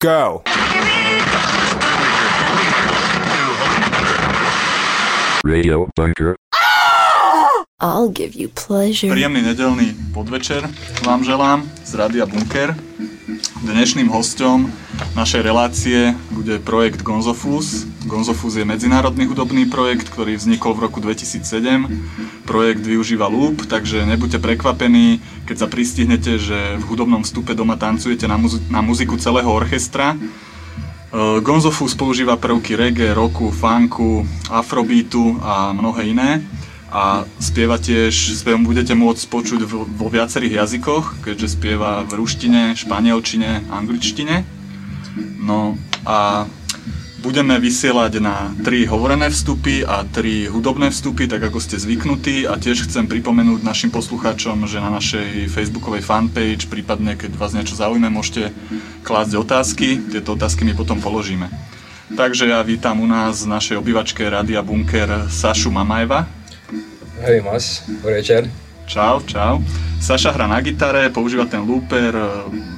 Go! Radio Bunker. I'll give you pleasure. Príjemný nedelný podvečer vám želám z Rádia Bunker. Dnešným hostom našej relácie bude projekt Gonzofus. Gonzofus je medzinárodný hudobný projekt, ktorý vznikol v roku 2007. Projekt využíva loop, takže nebuďte prekvapení, keď sa pristihnete, že v hudobnom vstupe doma tancujete na, muzi- na muziku celého orchestra. E, Gonzofus používa prvky reggae, rocku, funku, afrobeatu a mnohé iné a spieva tiež, spievom budete môcť počuť vo, vo viacerých jazykoch, keďže spieva v ruštine, španielčine, angličtine. No a budeme vysielať na tri hovorené vstupy a tri hudobné vstupy, tak ako ste zvyknutí a tiež chcem pripomenúť našim poslucháčom, že na našej facebookovej fanpage, prípadne keď vás niečo zaujíme, môžete klásť otázky, tieto otázky my potom položíme. Takže ja vítam u nás v našej obývačke Radia Bunker Sašu Mamajeva. Hej Mas, dobrý večer. Čau, čau. Saša hrá na gitare, používa ten looper, e,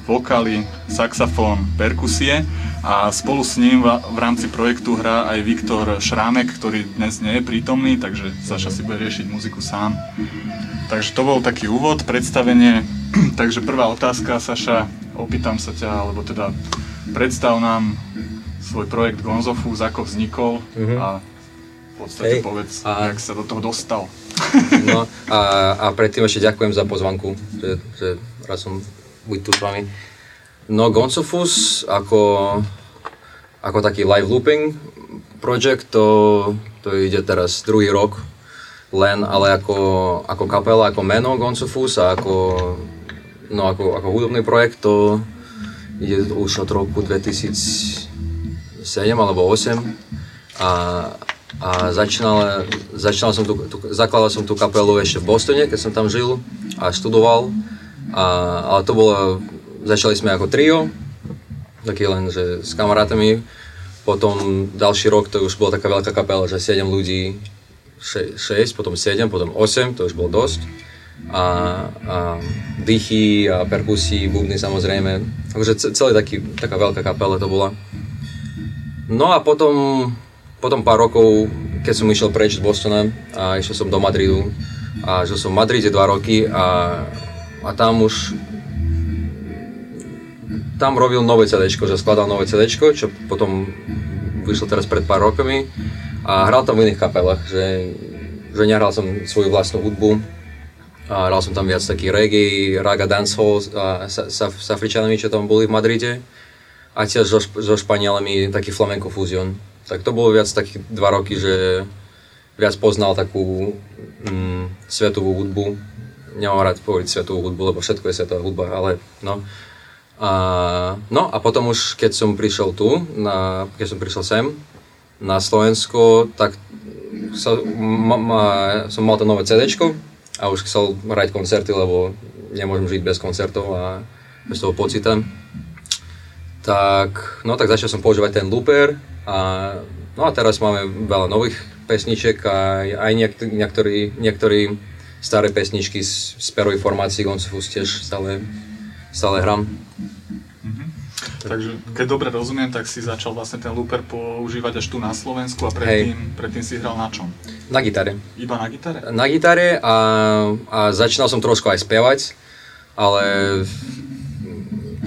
vokály, saxofón, perkusie a spolu s ním v rámci projektu hrá aj Viktor Šrámek, ktorý dnes nie je prítomný, takže Saša si bude riešiť muziku sám. Takže to bol taký úvod, predstavenie. takže prvá otázka, Saša, opýtam sa ťa, alebo teda predstav nám svoj projekt Gonzofus, ako vznikol Mhm. a v podstate Hej. povedz, A- jak sa do toho dostal. No a, a predtým ešte ďakujem za pozvanku, že, že rád som byť tu s vami. No Goncofus ako, ako taký live looping project, to, to ide teraz druhý rok, len ale ako, ako kapela, ako meno Goncofus a ako, no ako, ako hudobný projekt, to ide už od roku 2007 alebo 2008 a, a začínal, začínal som tu, tu, zakladal som tú kapelu ešte v Bostone, keď som tam žil a študoval. A, ale to bolo, začali sme ako trio, taký len, že s kamarátami. Potom ďalší rok to už bola taká veľká kapela, že 7 ľudí, 6, potom 7, potom 8, to už bolo dosť. A, a dýchy a perkusí, bubny samozrejme. Takže ce- celý taký, taká veľká kapela to bola. No a potom, potom pár rokov, keď som išiel preč z Bostona a išiel som do Madridu a žil som v Madride dva roky a, a tam už tam robil nové CD, že skladal nové CD, čo potom vyšlo teraz pred pár rokmi a hral tam v iných kapelách, že, že nehral som svoju vlastnú hudbu a hral som tam viac taký reggae, raga dancehall a sa, sa, s Afričanami, čo tam boli v Madride a tiež so, so Španielami taký flamenco fuzion. Tak to bolo viac takých dva roky, že viac poznal takú mm, svetovú hudbu. Nemám rád povedať svetovú hudbu, lebo všetko je svetová hudba, ale no. A, no a potom už keď som prišiel tu, na, keď som prišiel sem na Slovensko, tak sa, ma, ma, som mal to nové CD a už chcel hrať koncerty, lebo nemôžem žiť bez koncertov a bez toho pocita tak, no tak začal som používať ten looper a, no a teraz máme veľa nových pesniček a aj niektorí, niektorí, niektorí staré pesničky z, z perovej formácii Goncofus tiež stále, stále hram. Takže keď dobre rozumiem, tak si začal vlastne ten looper používať až tu na Slovensku a predtým, predtým si hral na čom? Na gitare. Iba na gitare? Na gitare a, a začínal som trošku aj spievať, ale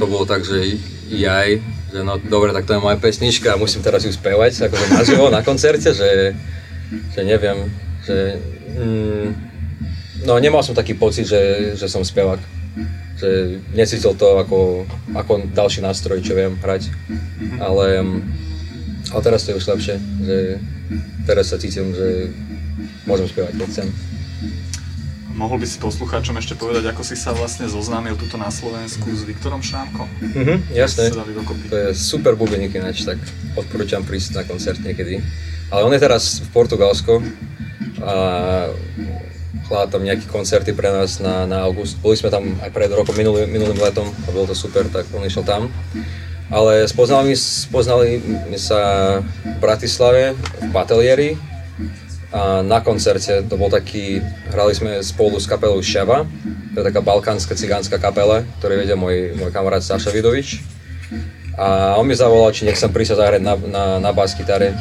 to bolo tak, že jaj, že no dobre, tak to je moja pesnička a musím teraz ju spievať, akože naživo na koncerte, že, že neviem, že mm, no nemal som taký pocit, že, že som spevák. Že necítil to ako, ako ďalší nástroj, čo viem hrať. Ale, ale teraz to je už lepšie, že teraz sa cítim, že môžem spievať, keď chcem. Mohol by si poslucháčom ešte povedať, ako si sa vlastne zoznámil tuto na Slovensku s Viktorom Šrámkom? Mhm, dokopy. To je super bubeník ináč, tak odporúčam prísť na koncert niekedy. Ale on je teraz v Portugalsku a hľadá tam nejaké koncerty pre nás na, na august. Boli sme tam aj pred rokom, minulý, minulým letom a bolo to super, tak on išiel tam. Ale spoznali, spoznali sa v Bratislave, v Batelieri a na koncerte, to bol taký, hrali sme spolu s kapelou Ševa, to je taká balkánska cigánska kapela, ktorú vedie môj, môj kamarát Saša Vidovič. A on mi zavolal, či nechcem prísť zahrať na, na, na bas gitare.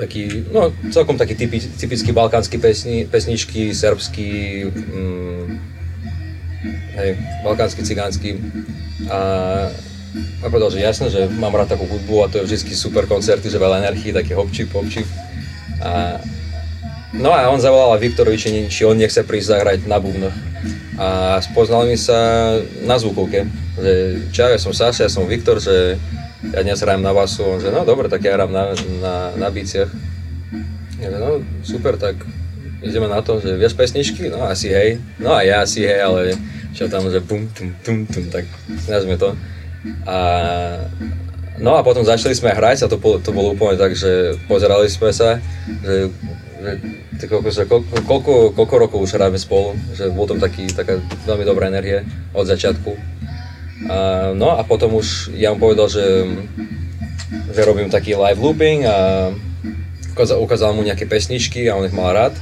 Taký, no celkom taký typi, typický balkánsky pesni, pesničky, serbský, mm, hej, balkánsky, cigánsky. A, a povedal, že jasné, že mám rád takú hudbu a to je vždy super koncerty, že veľa energii, taký hopčip, hopčip. A, no a on zavolal Viktorovi, či, či on nechce prísť zahrať na bubnoch. A spoznali sa na zvukovke, že čau, ja som Saša, ja som Viktor, že ja dnes hrajem na basu, on že no dobre, tak ja hrám na, na, na biciach. Ja, no super, tak ideme na to, že vieš pesničky? No asi hej, no a ja asi hej, ale čo tam, že bum, tum, tum, tum, tak snažíme to. A, no a potom začali sme hrať a to, to bolo úplne tak, že pozerali sme sa, že, že koľko, koľko, koľko rokov už hráme spolu, že bol tam taký, taká veľmi dobrá energie od začiatku. A, no a potom už ja mu povedal, že, že robím taký live looping a ukázal, ukázal mu nejaké pesničky a on ich mal rád.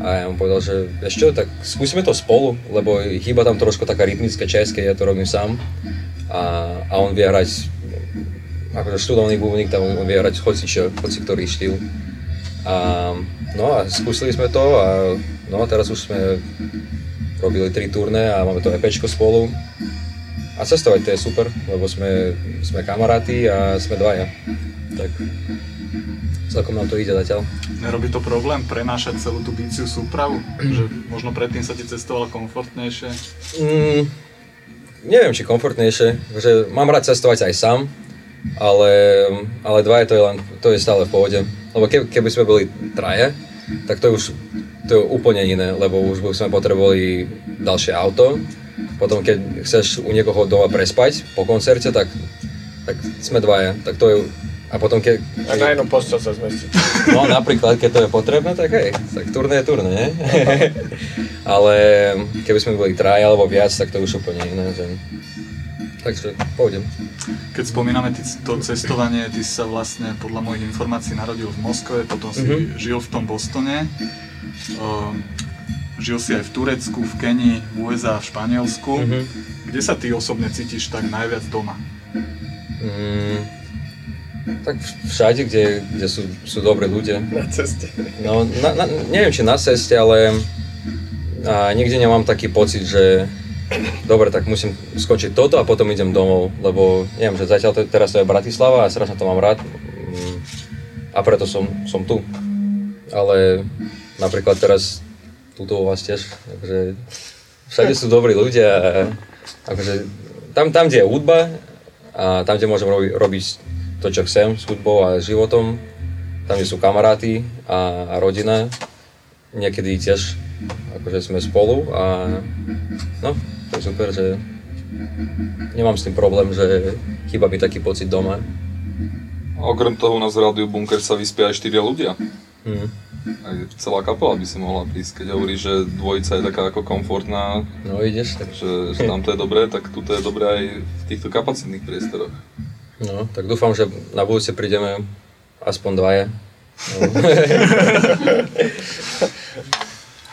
A ja mu povedal, že ešte, tak skúsime to spolu, lebo chýba tam trošku taká rytmická časť, keď ja to robím sám. A, a on vie hrať, akože študovaný bubník, tam on vie hrať hoci čo, hoci ktorý štýl. A, no a skúsili sme to a no teraz už sme robili tri turné a máme to EPčko spolu. A cestovať to je super, lebo sme, sme kamaráti a sme dvaja. Tak celkom nám to ide zatiaľ. Nerobí to problém prenášať celú tú bíciu súpravu? že možno predtým sa ti cestovalo komfortnejšie? Mm, neviem, či komfortnejšie, že mám rád cestovať aj sám, ale, ale dva je to, je len, to je stále v pohode. Lebo ke, keby sme boli traje, tak to je už to je úplne iné, lebo už by sme potrebovali ďalšie auto. Potom keď chceš u niekoho doma prespať po koncerte, tak, tak sme dvaja. Tak to je a potom keď... A na jednom postel sa zmestí. No napríklad, keď to je potrebné, tak hej, tak turné je turné, nie? Ale keby sme boli traja alebo viac, tak to už úplne iné. Že... Takže pôjdem. Keď spomíname ty, to cestovanie, ty sa vlastne podľa mojich informácií narodil v Moskve, potom si mm-hmm. žil v tom Bostone. Uh, žil si aj v Turecku, v Kenii, v USA, v Španielsku. Mm-hmm. Kde sa ty osobne cítiš tak najviac doma? Mm, tak všade, kde, kde sú, sú dobrí ľudia. Na ceste. No, na, na, neviem, či na ceste, ale a nikde nemám taký pocit, že dobre, tak musím skočiť toto a potom idem domov, lebo neviem, že zatiaľ to, teraz to je Bratislava a strašne to mám rád mm, a preto som, som tu. Ale napríklad teraz tuto u vás tiež, takže všade sú dobrí ľudia a akože tam, tam, kde je hudba a tam, kde môžem robi, robiť to, čo chcem s hudbou a životom. Tam, sú kamaráti a, a rodina. Niekedy tiež akože sme spolu a no, to je super, že nemám s tým problém, že chýba mi taký pocit doma. A okrem toho nás v Rádiu Bunker sa vyspia aj štyria ľudia. Hmm. Aj celá kapela by si mohla prísť, keď hovorí, že dvojica je taká ako komfortná. No ideš, tak. Že, že tam to je dobré, tak tu to je dobré aj v týchto kapacitných priestoroch. No, tak dúfam, že na budúce prídeme aspoň dvaja. No.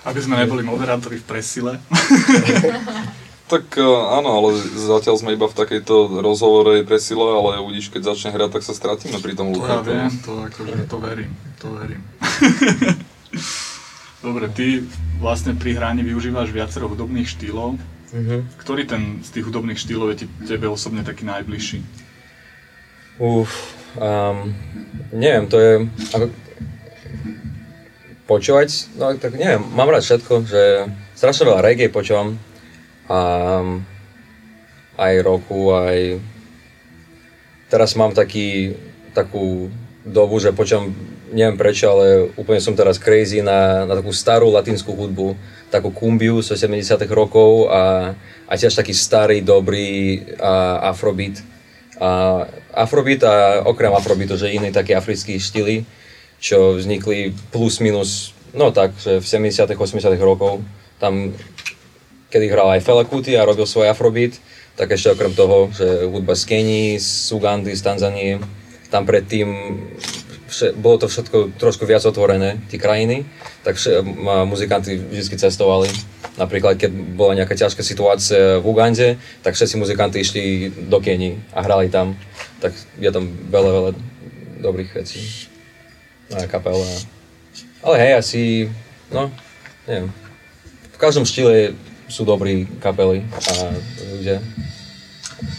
Aby sme neboli moderátori v presile. tak e, áno, ale zatiaľ sme iba v takejto rozhovorej presile, ale uvidíš, keď začne hrať, tak sa stratíme pri tom To ja viem, to, akože, to verím, to verím. Dobre, ty vlastne pri hraní využívaš viacero hudobných štýlov. Mhm. Ktorý ten z tých hudobných štýlov je ti, tebe osobne taký najbližší? Uf, um, neviem, to je ako, počúvať, no tak neviem, mám rád všetko, že strašne veľa reggae počúvam a aj roku, aj teraz mám taký, takú dobu, že počúvam, neviem prečo, ale úplne som teraz crazy na, na takú starú latinskú hudbu, takú kumbiu z 70 rokov a, a tiež taký starý, dobrý a, afrobeat. A afrobeat a okrem afrobeatu, že iné také africké štýly, čo vznikli plus minus, no tak, v 70 80 rokov, tam kedy hral aj Fela Kuti a robil svoj afrobeat, tak ešte okrem toho, že hudba z Kenii, z Ugandy, z Tanzanie, tam predtým vše, bolo to všetko trošku viac otvorené, tie krajiny, tak vše, muzikanti vždy cestovali Napríklad, keď bola nejaká ťažká situácia v Ugande, tak všetci muzikanti išli do Keni a hrali tam. Tak je tam veľa, veľa dobrých vecí. A kapela. Ale hej, asi, no, neviem. V každom štýle sú dobrí kapely a ľudia.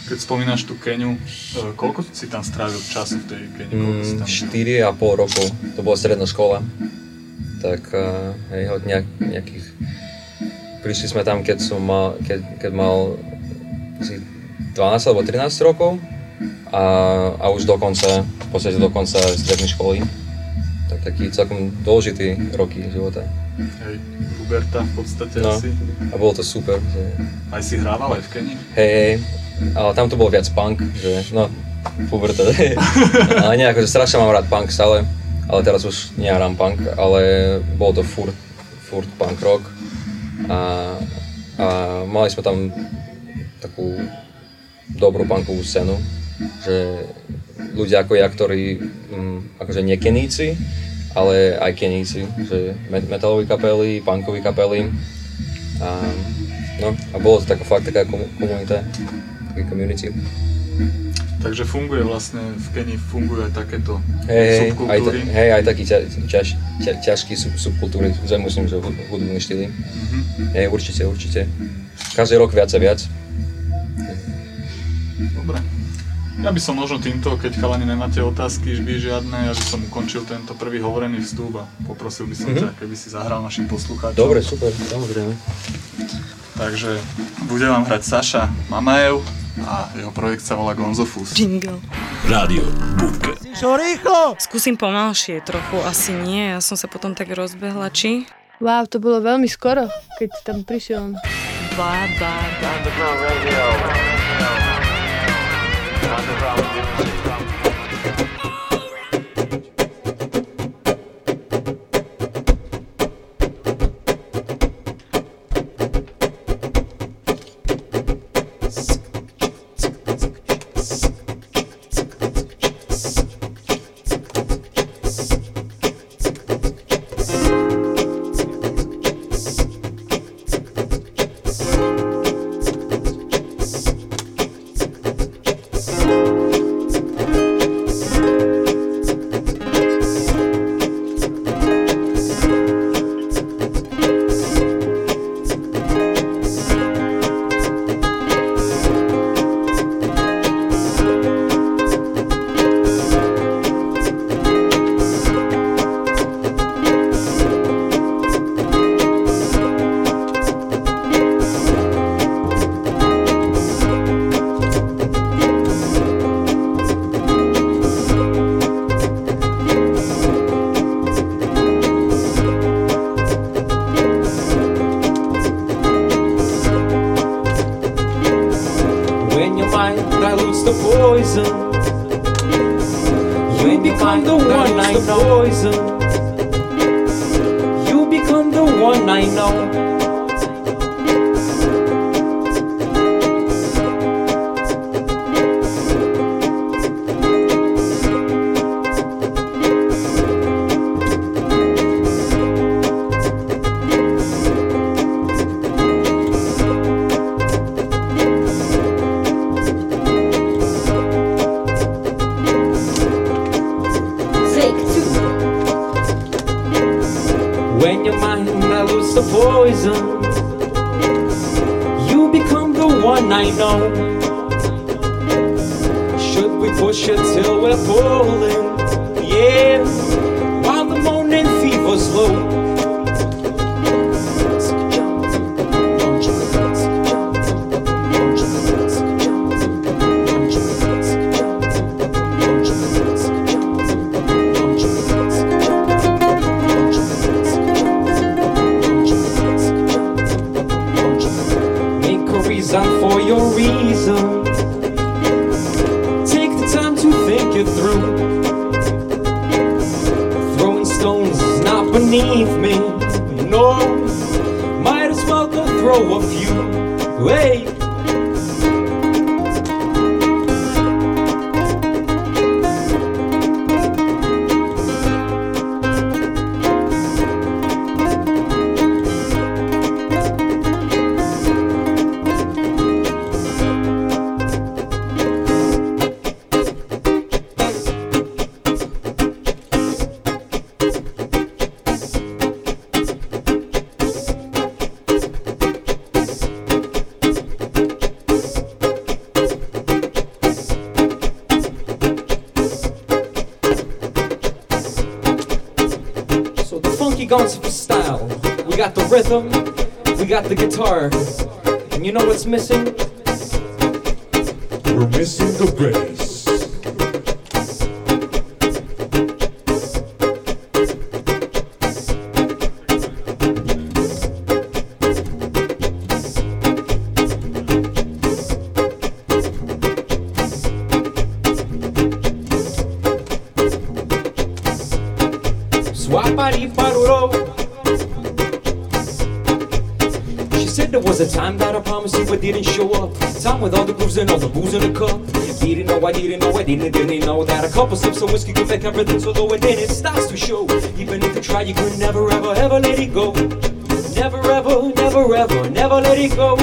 Keď spomínaš tú Keniu, e, koľko si tam strávil času v tej Keni? Mm, tam žil? 4,5 rokov, to bola stredná škola. Tak uh, hej, od nejak, nejakých... Prišli sme tam, keď som mal, keď, keď mal asi 12 alebo 13 rokov a, a už do konca, v podstate do konca strednej školy. Tak taký celkom dôležitý roky života. Hej, Huberta v podstate No. asi. A bolo to super. Že, Aj si hrával aj v Keni? hej, hej, ale tam to bolo viac punk, že no, puberta, ale nie, akože strašne mám rád punk stále, ale teraz už nehrám punk, ale bolo to furt, furt punk rock a, a mali sme tam takú dobrú punkovú scénu, že ľudia ako ja, ktorí mm, akože nie keníci, ale aj keníci, že me- metalové kapely, punkové kapely a, no, a bolo to taká fakt taká komu- komunita, taký community. Takže funguje vlastne, v Keni fungujú aj takéto Hej, hej, aj, ta, subkultúry. hej, aj taký ťa, ťaž, ťa, ťažký sub, subkultúry, že musím, že hud- hudobné štýly. Mhm. Hej, určite, určite. Každý rok viac a viac. Dobre. Ja by som možno týmto, keď chalani nemáte otázky, by žiadne, ja by som ukončil tento prvý hovorený vstup a poprosil by som ťa, keby si zahral našim poslucháčom. Dobre, super, samozrejme. Takže bude vám hrať Saša Mamajev a jeho projekt sa volá Gonzofus. Jingle. Radio Bunker. Skúsim pomalšie trochu, asi nie, ja som sa potom tak rozbehla, či? Wow, to bolo veľmi skoro, keď tam prišiel. Ba, ba, ba. Guitar. And you know what's missing? Said there was a time that I promised you but didn't show up. Time with all the grooves and all the booze in the cup. Didn't know, I didn't know, I didn't, didn't know that a couple sips of whiskey could make everything so low and then it starts to show. Even if you try, you could never, ever, ever let it go. Never, ever, never, ever, never let it go.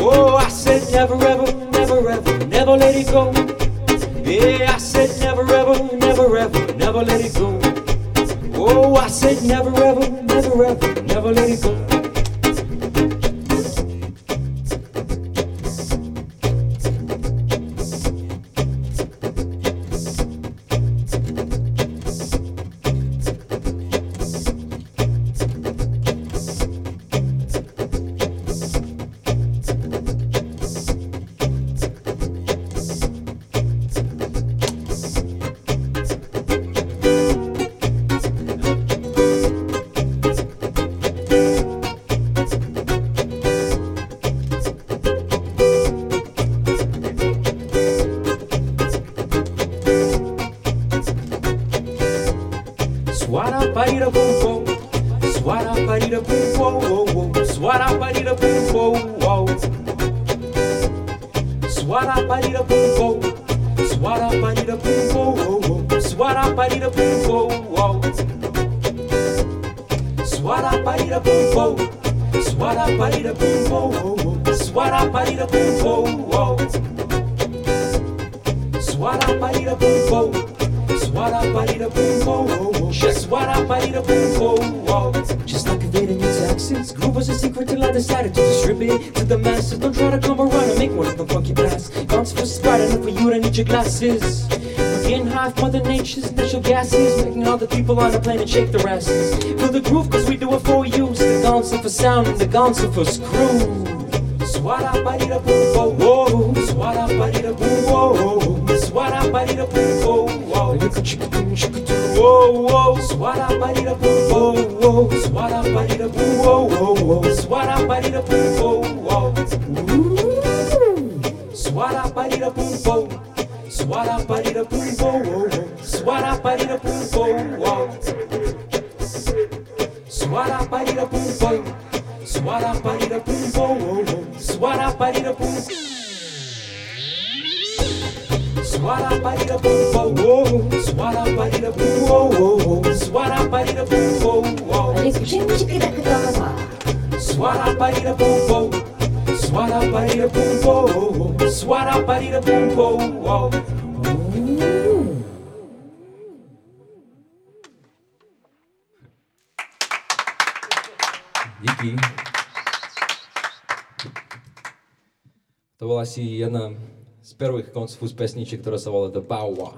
Oh, I said never, ever, never, ever, never let it go. Yeah, I said never, ever, never, ever, never let it go. Oh, I said never, ever, never, ever, never let it go. Glasses. Getting high off Mother Nature's natural gases, making all the people on the planet shake their asses. Feel the groove, cause we do it for you. It's the dancer for sound and the dancer for screw. Koncfus pesničiek, ktorá sa volá The Bow Wow.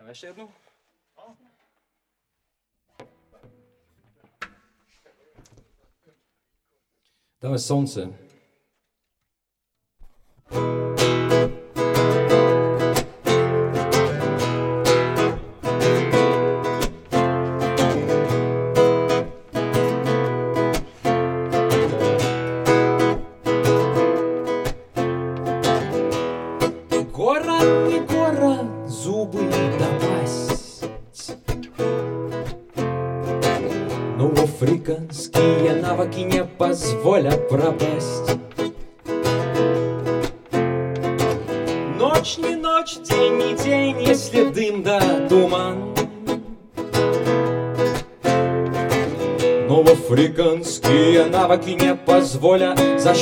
Dáme ešte jednu? Dáme slnce.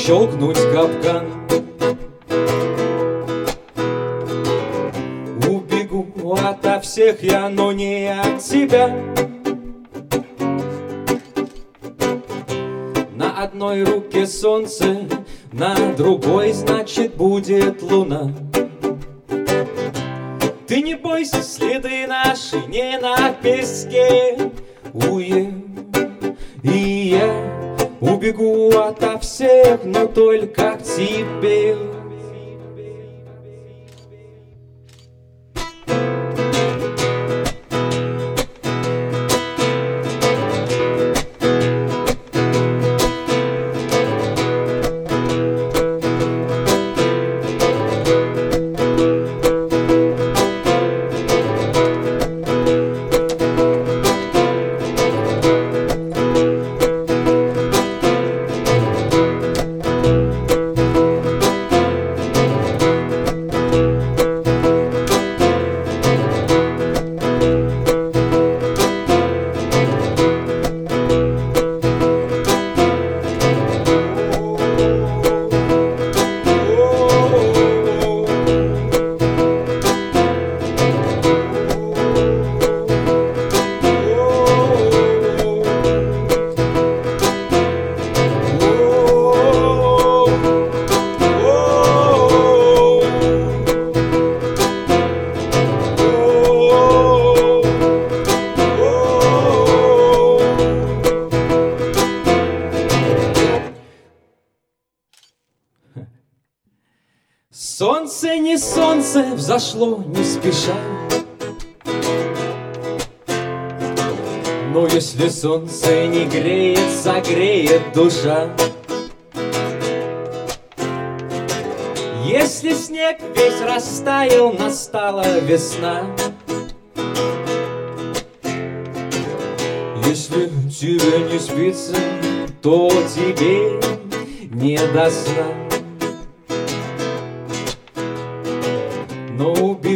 щелкнуть капкан.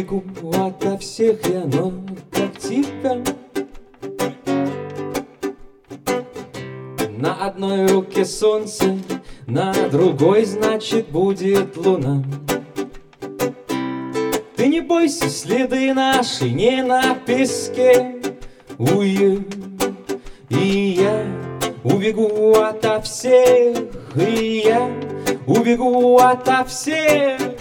Убегу ото всех я, но как тебя На одной руке солнце, на другой, значит, будет луна. Ты не бойся, следы наши не на песке. Уе, и я убегу ото всех И я убегу ото всех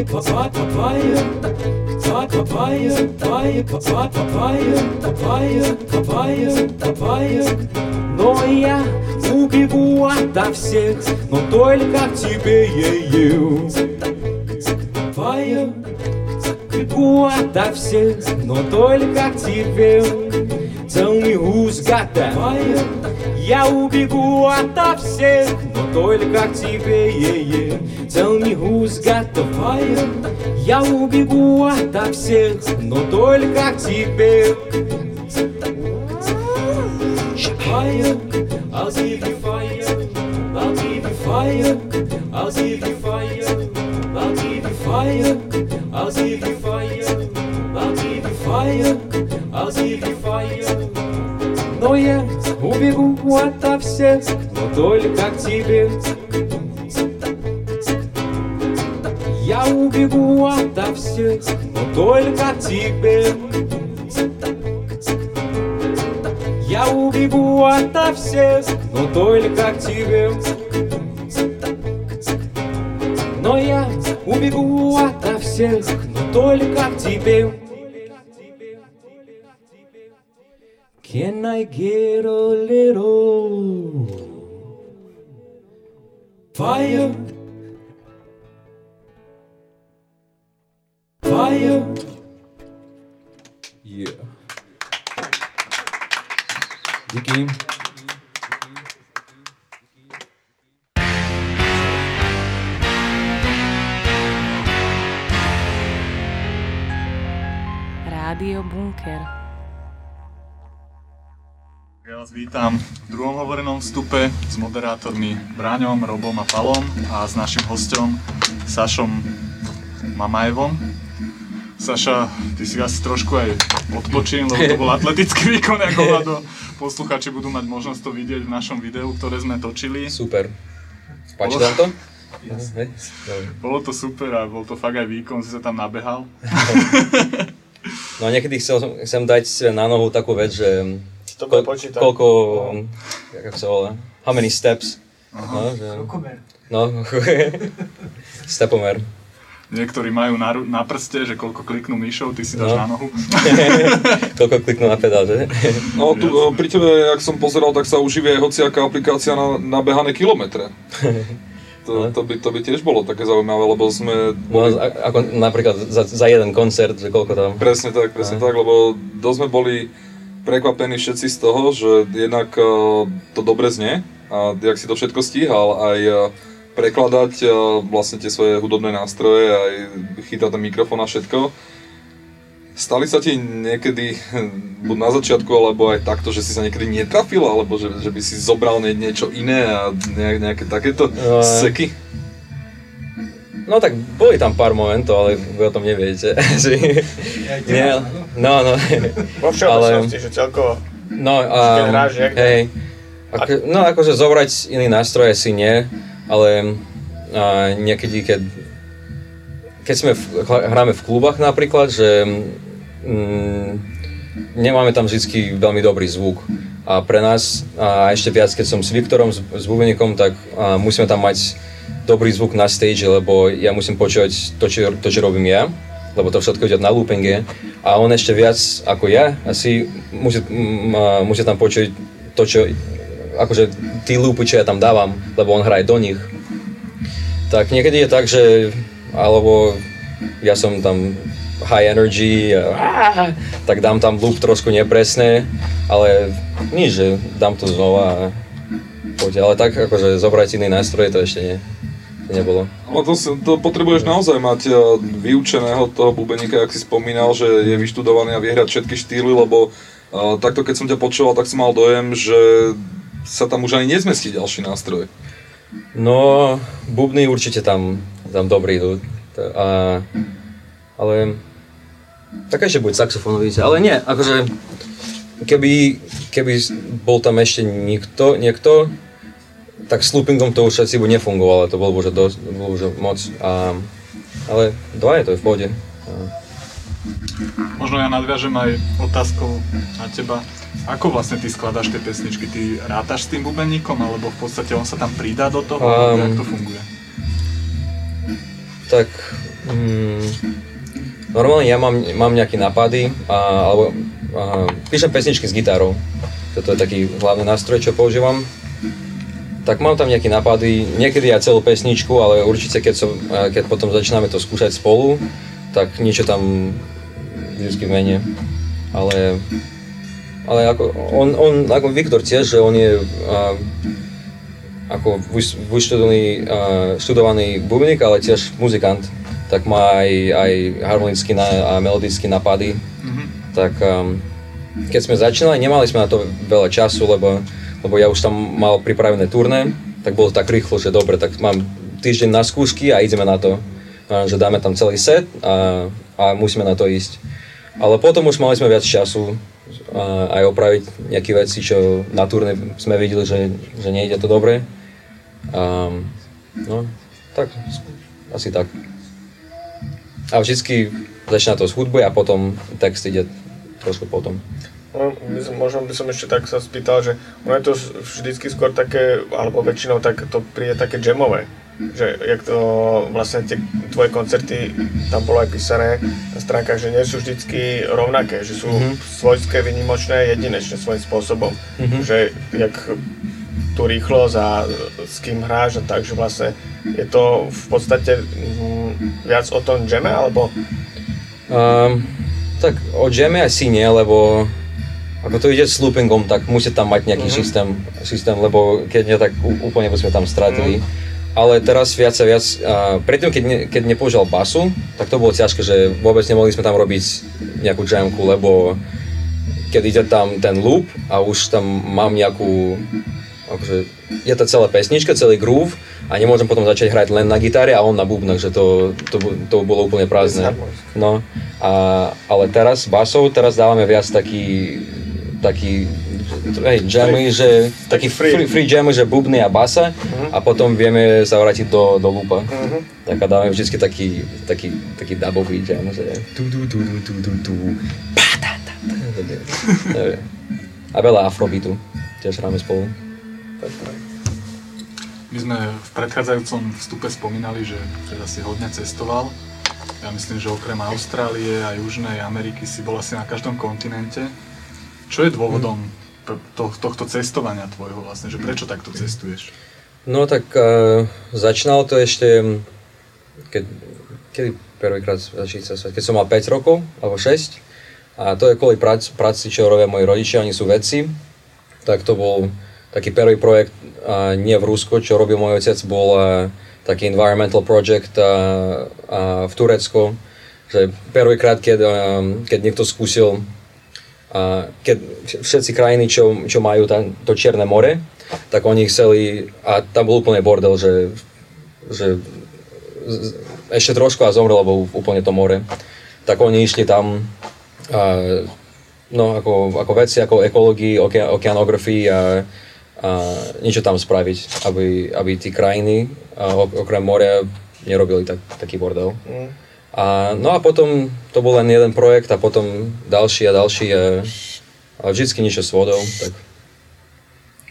fire, fire, fire, fire, fire, fire, Но я убегу ото всех, но только к тебе, Fire, убегу ото всех, но только к тебе. Tell me who's got that fire. Я убегу ото всех, но только к тебе, yeah, yeah. Tell me бывает. Я убегу ото всех, но только теперь. Я убегу ото всех, но только тебе. Я убегу ото всех, но только к тебе. Но я убегу ото всех, но только к тебе. Can I get a little fire? Fire. Yeah. Díky. Rádio Bunker. Ja vás vítam v druhom hovorenom vstupe s moderátormi Braňom, Robom a Palom a s našim hostom Sašom Mamajevom. Saša, ty si asi trošku aj odpočin, lebo to bol atletický výkon, ako Vlado. Posluchači budú mať možnosť to vidieť v našom videu, ktoré sme točili. Super. Páči vám to? Bolo to super a bol to fakt aj výkon, si sa tam nabehal. No a niekedy chcel, chcem dať na nohu takú vec, že To počítať. koľko, jak sa volá, how many steps. No, že, no, stepomer. Niektorí majú na, na prste, že koľko kliknú myšou, ty si dáš No. na nohu. koľko kliknú na pedál, že? No tu e, pri tebe, jak som pozeral, tak sa aj hociaká aplikácia na nabehané kilometre. To, to, by, to by tiež bolo také zaujímavé, lebo sme... No, a- ako napríklad za, za jeden koncert, že koľko tam. Presne tak, presne tak, lebo dosť sme boli prekvapení všetci z toho, že jednak e, to dobre znie a jak si to všetko stíhal, aj e, prekladať e, vlastne tie svoje hudobné nástroje, aj chytať ten mikrofón a všetko. Stali sa ti niekedy, buď na začiatku, alebo aj takto, že si sa niekedy netrafil, alebo že, že by si zobral nie, niečo iné a nejak, nejaké takéto No, seky? No tak boli tam pár momentov, ale vy o tom neviete. Že- Nie, no, no. Vo všeobecnosti, že celkovo. No, um, hráš, hej. Ako, no akože zobrať iný nástroj asi nie, ale uh, niekedy, keď, keď sme v, hráme v klubách napríklad, že mm, nemáme tam vždy veľmi dobrý zvuk. A pre nás, a ešte viac, keď som s Viktorom, s, s bubeníkom, tak a musíme tam mať dobrý zvuk na stage, lebo ja musím počúvať to, čo, to, čo robím ja, lebo to všetko ide na loopinge. A on ešte viac ako ja, asi musí, a, musí tam počuť to, čo, akože tí loopy, čo ja tam dávam, lebo on hraje do nich. Tak niekedy je tak, že, alebo ja som tam high energy, a, tak dám tam loop trošku nepresné, ale nič, že dám to znova a poď. Ale tak akože zobrať iný nástroj, to ešte nie, to nebolo. No to, to potrebuješ naozaj mať eh, vyučeného toho bubeníka, jak si spomínal, že je vyštudovaný a vie hrať všetky štýly, lebo uh, takto keď som ťa počúval, tak som mal dojem, že sa tam už ani nezmestí ďalší nástroj. No, bubny určite tam, tam dobrý idú. A, ale tak ešte buď saxofón více, ale nie, akože keby, keby bol tam ešte nikto, niekto, tak s loopingom to už asi by nefungovalo, to bolo už dosť, bolo už moc. A, ale dva je to je v bode. A, Možno ja nadviažem aj otázkou na teba. Ako vlastne ty skladáš tie pesničky? Ty rátaš s tým bubeníkom, alebo v podstate on sa tam pridá do toho? Um, jak to funguje? tak mm, normálne ja mám, mám nejaké nápady, a, alebo a, píšem pesničky s gitarou. Toto je taký hlavný nástroj, čo používam. Tak mám tam nejaké nápady, niekedy aj celú pesničku, ale určite keď, som, keď potom začíname to skúšať spolu, tak niečo tam vždycky menie. Ale, ale ako, on, on, ako Viktor tiež, že on je a, ako vyštudovaný, uh, študovaný bubník, ale tiež muzikant, tak má aj, aj harmonické na, a melodické napady. Tak um, keď sme začínali, nemali sme na to veľa času, lebo, lebo ja už tam mal pripravené turné, tak bolo tak rýchlo, že dobre, tak mám týždeň na skúšky a ideme na to. A, že dáme tam celý set a, a musíme na to ísť. Ale potom už mali sme viac času, a aj opraviť nejaké veci, čo na turné sme videli, že, že nejde to dobre. Um, no, tak, asi tak. A vždycky začína to s hudbou a potom text ide trošku potom. No, možno by som ešte tak sa spýtal, že ono je to vždycky skôr také, alebo väčšinou tak to príde také jamové. Že jak to vlastne tie tvoje koncerty, tam bolo aj písané na stránkach, že nie sú vždycky rovnaké, že sú mm-hmm. svojské, vynimočné, jedinečné svojím spôsobom. Mm-hmm. Že jak tú rýchlosť a s kým hráš a tak, že vlastne je to v podstate mm, viac o tom jamme, alebo? Um, tak o jamme asi nie, lebo ako to ide s loopingom, tak musí tam mať nejaký uh-huh. systém, systém, lebo keď nie, tak úplne by sme tam stratili. Uh-huh. Ale teraz viac a viac, uh, predtým keď, ne, keď nepoužil basu, tak to bolo ťažké, že vôbec nemohli sme tam robiť nejakú jamku, lebo keď ide tam ten loop a už tam mám nejakú akože je to celá pesnička, celý groove a nemôžem potom začať hrať len na gitare a on na bubnách, že to, to, to bolo úplne prázdne. No, a, ale teraz basov, teraz dávame viac taký, taký hej, jammy, že taký free, free jammy, že bubny a basa uh-huh. a potom vieme sa vrátiť do, do loopa. Uh-huh. Tak a dáme vždy taký, taký, taký dubový jam, že tu tu tu tu tu tu tu a veľa afrobeatu, tiež hráme spolu. My sme v predchádzajúcom vstupe spomínali, že teda si hodne cestoval. Ja myslím, že okrem Austrálie a Južnej Ameriky si bol asi na každom kontinente. Čo je dôvodom to, tohto cestovania tvojho vlastne, že prečo takto cestuješ? No tak uh, začínalo to ešte, keď, kedy prvýkrát začali cestovať, keď som mal 5 rokov, alebo 6. A to je kvôli práci, práci, čo robia moji rodičia, oni sú vedci. Tak to bol taký prvý projekt a nie v Rusko, čo robil môj otec, bol a, taký environmental project a, a v Turecku, že prvýkrát, keď, a, keď niekto skúsil, keď všetci krajiny, čo, čo majú tam, to Čierne more, tak oni chceli, a tam bol úplne bordel, že, že ešte trošku a zomrelo, lebo úplne to more. Tak oni išli tam, a, no ako, ako veci, ako ekológii, okeanografii a a niečo tam spraviť, aby, aby tí krajiny a okrem moria nerobili tak, taký bordel. Mm. A, no a potom to bol len jeden projekt a potom ďalší a ďalší a, a vždycky niečo s vodou. Tak,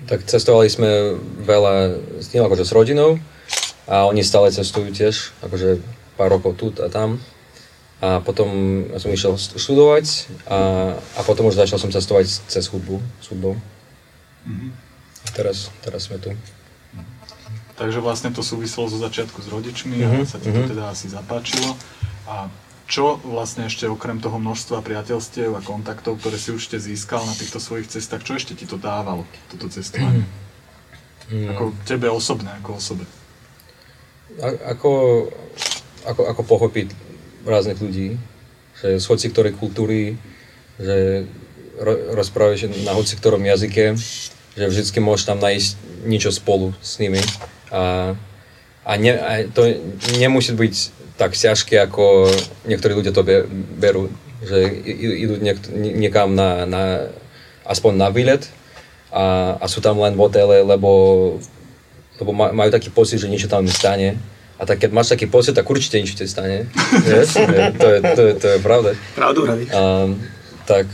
tak cestovali sme veľa s tým akože s rodinou a oni stále cestujú tiež, akože pár rokov tu a tam. A potom ja som išiel študovať a, a potom už začal som cestovať cez hudbu, s hudbou. Mm-hmm teraz, teraz sme tu. Takže vlastne to súviselo zo začiatku s rodičmi mm-hmm. a sa ti to mm-hmm. teda asi zapáčilo. A čo vlastne ešte okrem toho množstva priateľstiev a kontaktov, ktoré si určite získal na týchto svojich cestách, čo ešte ti to dávalo, toto cestovanie? Mm. Ako tebe osobné, ako osobe? A, ako, ako, ako pochopiť ráznych ľudí, že z hoci ktorej kultúry, že ro, rozprávaš na hoci ktorom jazyke, že vždycky môžeš tam nájsť niečo spolu s nimi a, a, ne, a to nemusí byť tak ťažké, ako niektorí ľudia to berú, že idú niek- niekam na, na, aspoň na výlet a, a sú tam len v hotele, lebo, lebo majú taký pocit, že niečo tam stane. A tak keď máš taký pocit, tak určite niečo ti stane. yes? to, je, to, je, to je pravda. Pravdu vravíš. tak,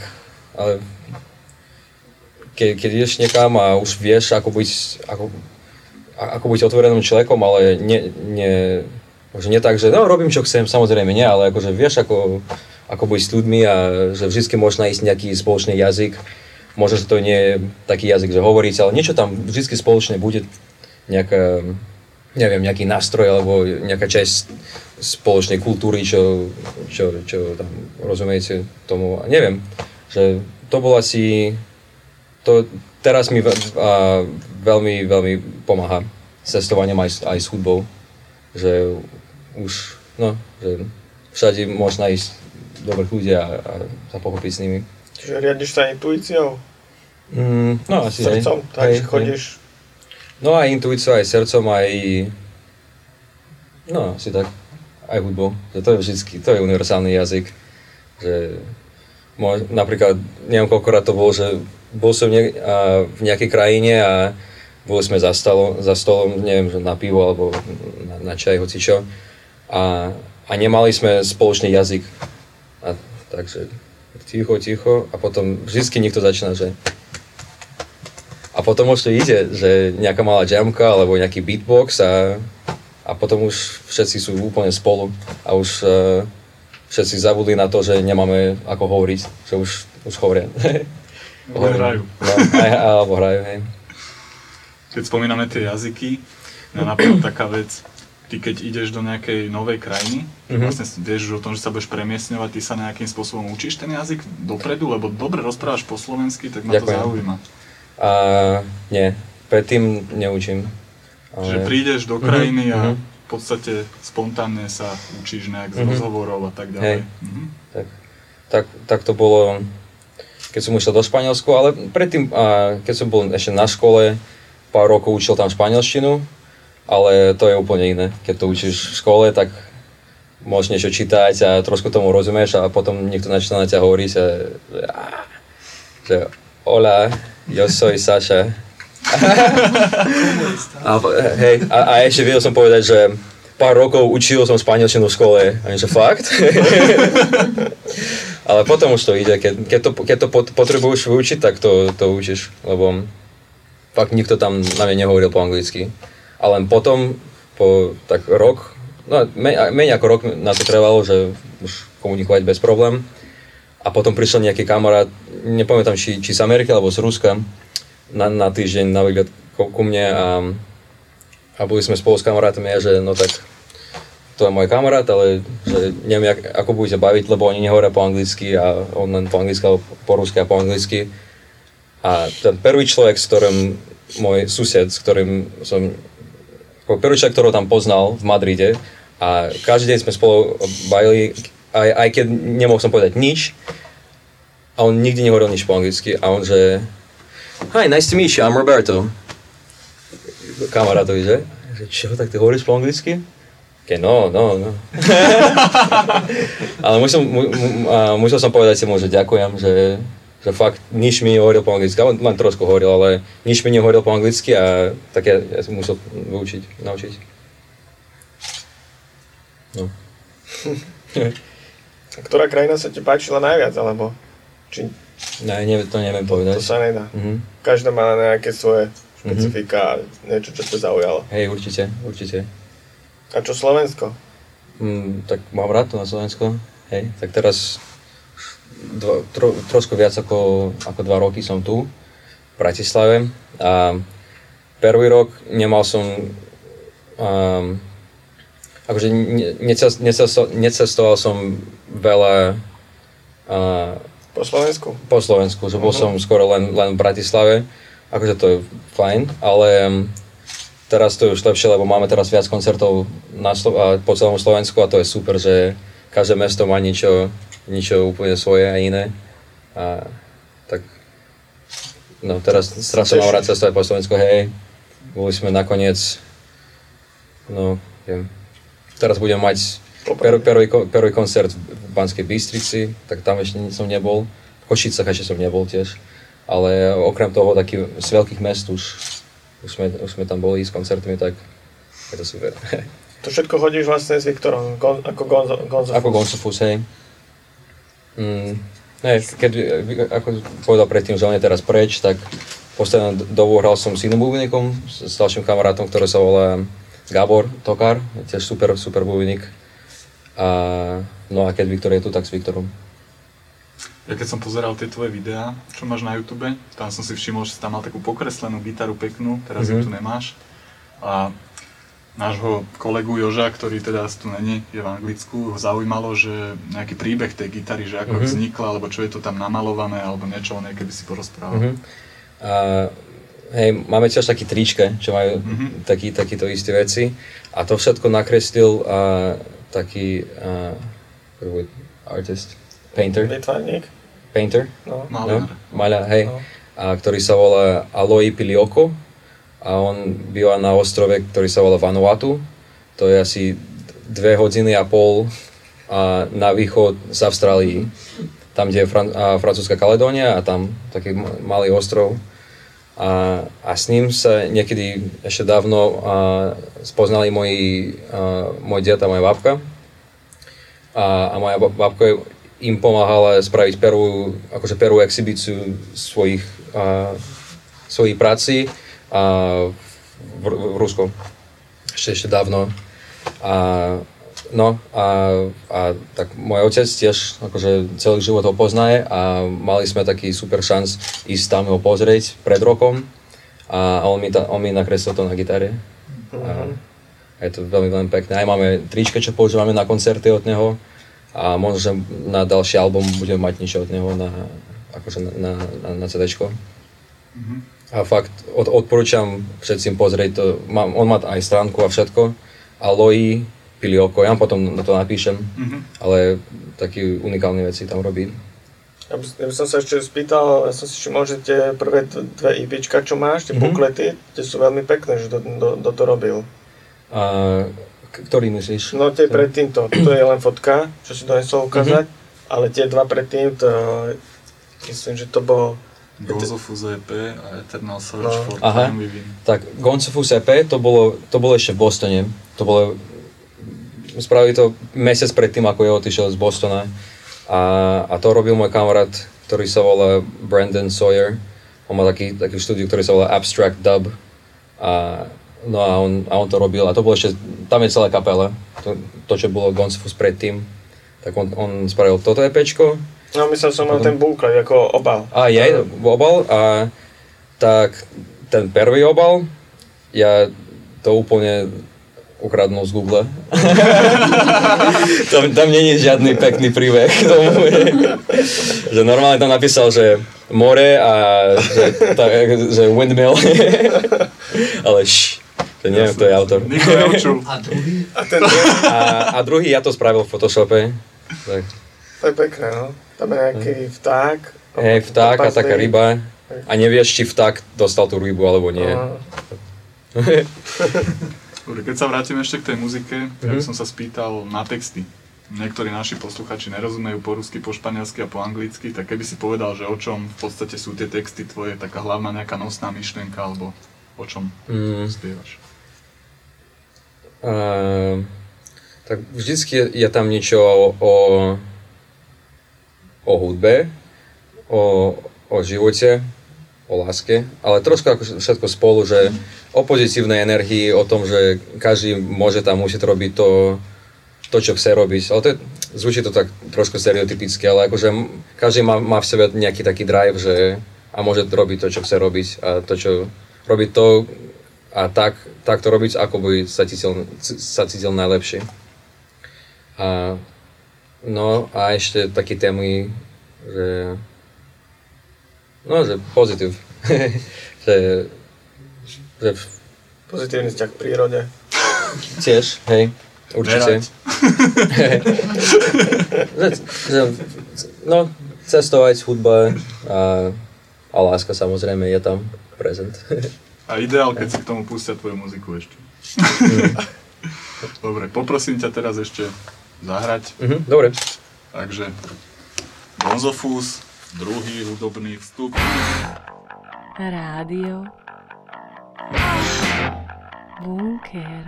ale keď, keď ideš niekam a už vieš, ako byť, ako, ako byť otvoreným človekom, ale nie, nie, že nie tak, že no, robím čo chcem, samozrejme nie, ale akože vieš, ako, ako byť s ľuďmi a že vždy môžeš nájsť nejaký spoločný jazyk. Možno, že to nie je taký jazyk, že hovoríte, ale niečo tam vždy spoločne bude, nejaká, neviem, nejaký nástroj alebo nejaká časť spoločnej kultúry, čo, čo, čo tam rozumiete tomu. Neviem, že to bol asi to teraz mi a, veľmi, veľmi pomáha s cestovaním aj, aj s hudbou, že už, no, že všade môžeš nájsť dobrých ľudí a, a sa pochopiť s nimi. Čiže riadiš sa intuíciou? Mm, no asi Srdcom, aj. takže chodíš... No aj intuíciou, aj srdcom, aj... No asi tak, aj hudbou. Že to je vždycky, to je univerzálny jazyk, že mo, napríklad, neviem koľkokrát to bolo, že bol som nie, a, v nejakej krajine a boli sme za, stalo, za stolom, neviem, na pivo alebo na, na čaj, hoci čo. A, a nemali sme spoločný jazyk. A, takže ticho, ticho a potom vždy niekto začína, že a potom už to ide, že nejaká malá jamka alebo nejaký beatbox a, a potom už všetci sú úplne spolu a už uh, všetci zabudli na to, že nemáme ako hovoriť, že už, už hovoria. Hrajú. No, aj, alebo hrajú, hej. Keď spomíname tie jazyky, mňa napadla taká vec, ty keď ideš do nejakej novej krajiny, Mhm. vlastne vieš o tom, že sa budeš premiesňovať, ty sa nejakým spôsobom učíš ten jazyk dopredu, lebo dobre rozprávaš po slovensky, tak ma to Ďakujem. zaujíma. A nie, predtým neučím. Čiže prídeš do krajiny a mhm. v podstate spontánne sa učíš nejak z Mhm. rozhovorov a tak Hej. ďalej. Mhm. Tak, tak, tak to bolo, keď som išiel do Španielsku, ale predtým, keď som bol ešte na škole, pár rokov učil tam španielštinu, ale to je úplne iné. Keď to učíš v škole, tak môžeš niečo čítať a trošku tomu rozumieš a potom niekto začína na ťa hovoriť a, že, hola, yo soy Sasha. a, hej, a, a ešte vedel som povedať, že pár rokov učil som španielčinu v škole. A že fakt? Ale potom už to ide, keď, keď to, keď to pot- potrebuješ vyučiť, tak to, to učíš, lebo fakt nikto tam na mňa nehovoril po anglicky. A len potom, po tak rok, no menej ako rok na to trvalo, že už komunikovať bez problém. A potom prišiel nejaký kamarát, nepamätám či, či z Ameriky alebo z Ruska, na, na týždeň na výlet ku, ku mne a, a boli sme spolu s kamarátmi a že no tak to je môj kamarát, ale že neviem, jak, ako budete baviť, lebo oni nehovoria po anglicky a on len po anglicky alebo po rusky a po anglicky. A ten prvý človek, s ktorým, môj sused, s ktorým som, ako prvý človek, ktorého tam poznal v Madride a každý deň sme spolu bavili, aj, aj keď nemohol som povedať nič, a on nikdy nehovoril nič po anglicky a on že Hi, nice to meet you, I'm Roberto. Kamarátovi, že? Že čo, tak ty hovoríš po anglicky? Ke, no, no, no. Ale musel, mu, mu, musel som povedať si mu, že ďakujem, že, že fakt nič mi nehovoril po anglicky. On len trošku hovoril, ale nič mi nehovoril po anglicky a tak ja, ja som musel vyučiť, naučiť. No. Ktorá krajina sa ti páčila najviac, alebo? Či Ne, ne, to neviem povedať. to sa nedá? Mhm. Každá má nejaké svoje špecifika, niečo, čo ťa zaujalo. Hej, určite, určite. A čo Slovensko? Mm, tak mám rád to na Slovensko, hej. Tak teraz dva, tro, trošku viac ako, ako dva roky som tu, v Bratislave. A prvý rok nemal som, um, akože ne- necest- necesto- necestoval som veľa uh, Po Slovensku? po Slovensku, že bol som skoro len, len v Bratislave, akože to je fajn, ale um, teraz to je už lepšie, lebo máme teraz viac koncertov na Slo- a po celom Slovensku a to je super, že každé mesto má niečo, niečo úplne svoje a iné. A tak, no teraz, teraz mal rád cestovať po Slovensku, hej, boli sme nakoniec, no, viem, teraz budem mať per, prvý, ko- prvý koncert v Banskej Bystrici, tak tam ešte som nebol. V Košicach ešte som nebol tiež. Ale okrem toho taký z veľkých mest už, už, sme, už sme tam boli s koncertmi, tak je to super. To všetko chodíš vlastne s Viktorom, gon, ako Gonzo, Gonzo Ako Gonsofus, hej. Mm, ne, keď, ako povedal predtým, že on je teraz preč, tak poslednú dobu hral som s iným bubeníkom, s, ďalším kamarátom, ktorý sa volá Gabor Tokar, je tiež super, super bubeník. A, no a keď Viktor je tu, tak s Viktorom. Ja keď som pozeral tie tvoje videá, čo máš na YouTube, tam som si všimol, že si tam mal takú pokreslenú gitaru peknú, teraz ju Mhm. tu nemáš. A nášho kolegu Joža, ktorý teda tu není, je v Anglicku, ho zaujímalo, že nejaký príbeh tej gitary, že ako Mhm. vznikla, alebo čo je to tam namalované, alebo niečo o nej, keby si porozprával. Mhm. A, hej, máme tiež taký tričke, čo majú Mhm. taký, takýto isté veci. A to všetko nakreslil a, taký a, artist, painter, Vytvarník? Painter, No. Maliar. no, maľa, hej, No. a, ktorý sa volá Aloy Pilioko a on býva na ostrove, ktorý sa volá Vanuatu. To je asi dve hodiny a pol a na východ z Austrálii. tam, kde je Fran- a, francúzska Kaledónia a tam taký ma- malý ostrov. A, a s ním sa niekedy ešte dávno a, spoznali moji, a, môj dieť a moja babka. A, a moja ba- babka im pomáhala spraviť prvú, akože prvú exhibíciu svojich, a, svojich práci a, v, v Rusku. Ešte, ešte dávno. A, no a, a tak môj otec tiež akože celý život ho poznaje a mali sme taký super šanc ísť tam ho pozrieť pred rokom a on mi, ta, on mi nakreslil to na gitare. A, a je to veľmi, veľmi pekné. Aj máme tričke, čo používame na koncerty od neho a možno, že na ďalší album budeme mať niečo od neho na, akože na, na, na, CDčko. A fakt od, odporúčam všetkým pozrieť to. Má, on má aj stránku a všetko. A Loi Pilioko, ja potom na to napíšem, ale také unikálne veci tam robí. Ja by, ja by som sa ešte spýtal, ja som si, či môžete prvé t- dve IPčka, čo máš, tie Mhm. buklety, tie sú veľmi pekné, že to, do, do to robil. A ktorý myslíš? No tie predtým to, to je len fotka, čo si donesol ukázať, ale tie dva predtým, to myslím, že to bolo of EP a Eternal Search No. for Aha. Time Within. Tak Goncefus EP, to bolo, to bolo ešte v Bostone. To bolo, spravili to mesiac predtým, ako je odišiel z Bostona. A, a to robil môj kamarát, ktorý sa volá Brandon Sawyer. On má taký, taký štúdiu, ktorý sa volá Abstract Dub. A, no a on, a on to robil. A to bolo ešte, tam je celá kapela. To, to čo bolo Goncefus predtým. Tak on, on spravil toto EPčko. No myslel som mal ten buklet ako obal. A je obal a tak ten prvý obal, ja to úplne ukradnul z Google. tam, tam není žiadny pekný príbeh k tomu. že normálne tam napísal, že more a že, tá, že windmill. Ale š, to nie, to je autor. Niko. A druhý? A ten druhý, A, a druhý ja to spravil v Photoshope. Tak, to je pekné, no. Tam je nejaký vták. hej, vták a taká ryba. A nevieš, či vták dostal tú rybu alebo nie. Dobre, keď sa vrátim ešte k tej muzike, ja Mhm. by som sa spýtal na texty. Niektorí naši posluchači nerozumejú po rusky, po španielsky a po anglicky, tak keby si povedal, že o čom v podstate sú tie texty tvoje, taká hlavná nejaká nosná myšlienka, alebo o čom Mm. spievaš. Uh, tak vždycky je, je tam niečo o, o, o hudbe, o, o živote, o láske, ale trošku ako všetko spolu, že o pozitívnej energii, o tom, že každý môže tam musieť robiť to, to čo chce robiť. Ale to je, zvučí to tak trošku stereotypicky, ale akože každý má, má v sebe nejaký taký drive, že a môže robiť to, čo chce robiť a to, čo robiť to a tak, tak to robiť, ako by sa cítil, sa cítil najlepšie. A, no a ešte také témy, že no, že pozitív. že, že Pozitívny vzťah k prírode. tiež, hej, určite. že, že, no, cestovať, hudba a, a láska samozrejme je tam prezent. A ideál, keď si k tomu pustia tvoju muziku ešte. Dobre, poprosím ťa teraz ešte zahrať. Mhm, dobre. Takže Gonzofus, druhý hudobný vstup. Rádio. Bunker.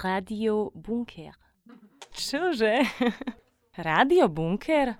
Rádio Bunker. Čože? Rádio Bunker?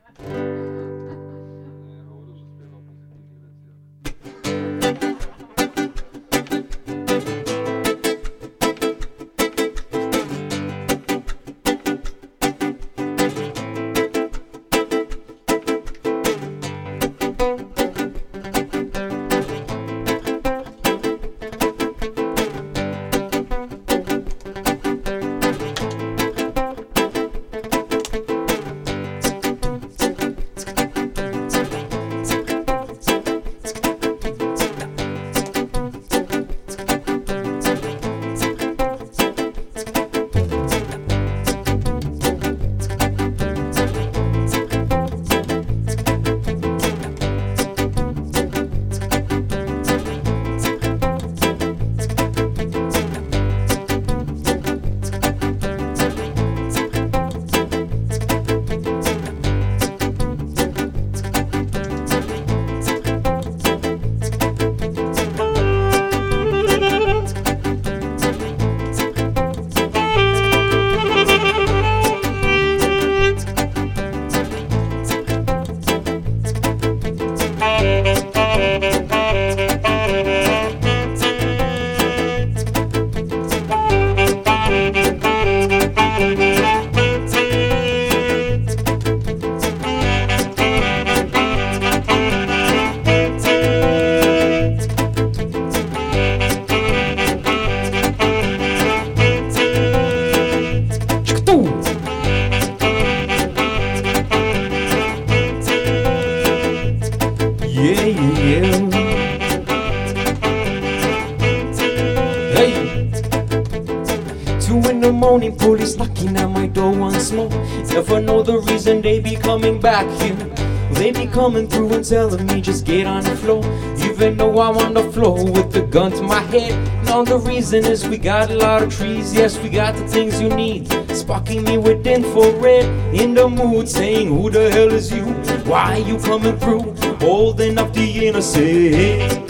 We got a lot of trees. Yes, we got the things you need. Sparking me with infrared. In the mood saying, Who the hell is you? Why you coming through? Holding up the innocent.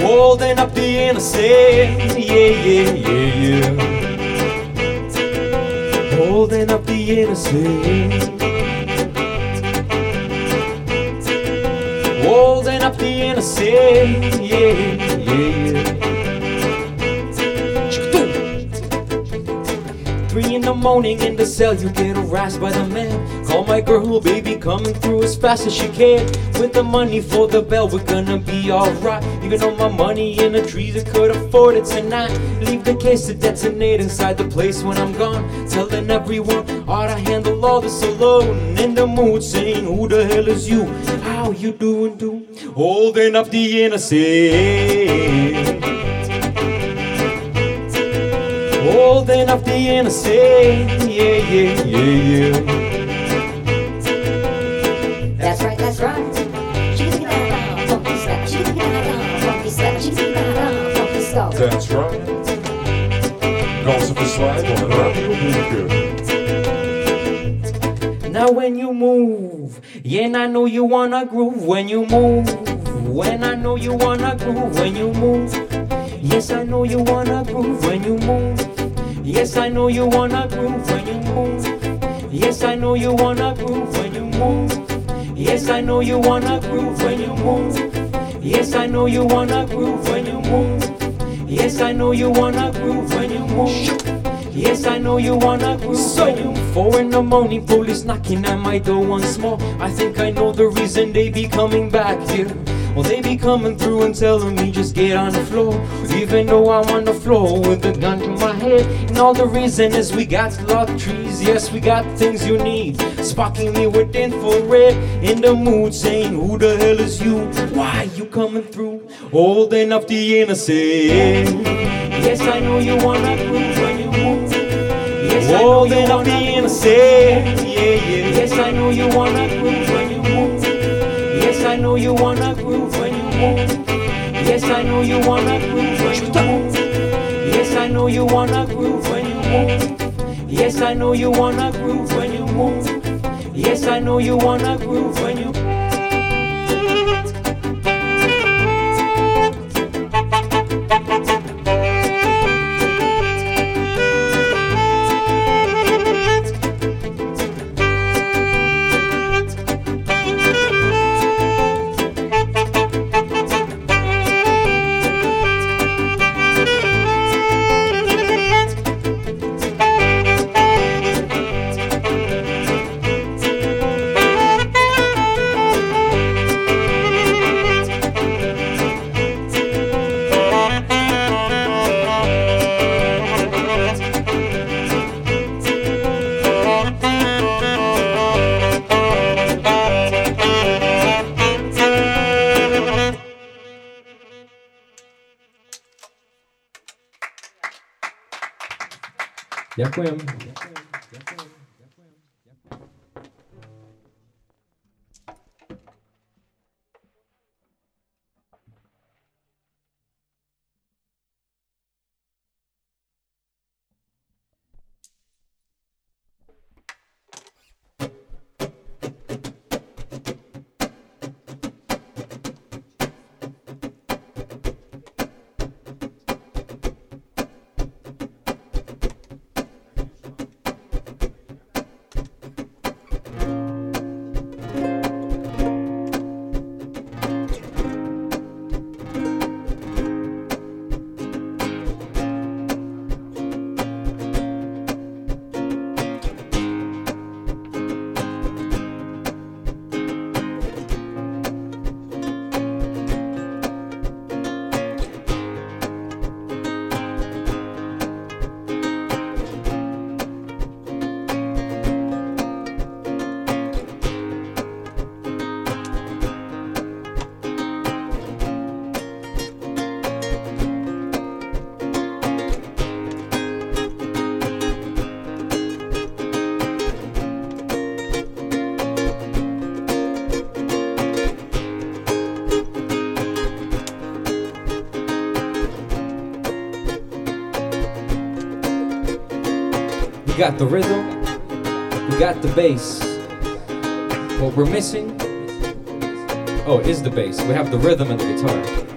Holding up the innocent. Yeah, yeah, yeah, yeah holding up the innocent. Three in the cell, you get harassed by the man. Call my girl, baby, coming through as fast as she can. With the money for the bell, we're gonna be alright. Even though my money in the trees, I could afford it tonight. Leave the case to detonate inside the place when I'm gone. Telling everyone, ought to handle all this alone. In the mood, saying, Who the hell is you? How you doing, do? Holding up the innocent. Holding up the innocent, yeah, yeah, yeah, yeah. That's right, that's right. She's gonna down, funky step. She's gonna down, funky step. She's gonna down, funky step. That's right. Gossip is slide on Radio Bunker. Now when you move, yeah, and I know you wanna groove when you move. When I know you wanna groove when you move. Yes, I know you wanna groove when you move. Yes, I know you wanna groove when you move. Yes, I know you wanna groove when you move. Yes, I know you wanna groove when you move. Yes, I know you wanna groove when you move. Yes, I know you wanna groove when you move. Yes, I know you wanna groove you. Four in the morning, police knocking at my door once more. I think I know the reason they be coming back here. Well, they be coming through and telling me just get on the floor. Even though I'm on the floor with a gun to my head. And all the reason is we got a lot of trees. Yes, we got things you need. Sparking me with infrared. In the mood saying, Who the hell is you? Why you coming through? Holding up the innocent. Yes, I know you wanna groove when you move. Yes, I know you up the innocent. Yeah, yeah. Yes, I know you wanna groove when you move. Yes, I know you wanna groove when you move. Yes, I know you wanna groove when you move. Yes, I know you wanna groove when you move. Yes, I know you wanna groove when you move. Yes, I know you wanna groove when you got the rhythm, we got the bass. What we're missing, oh, is the bass. We have the rhythm and the guitar.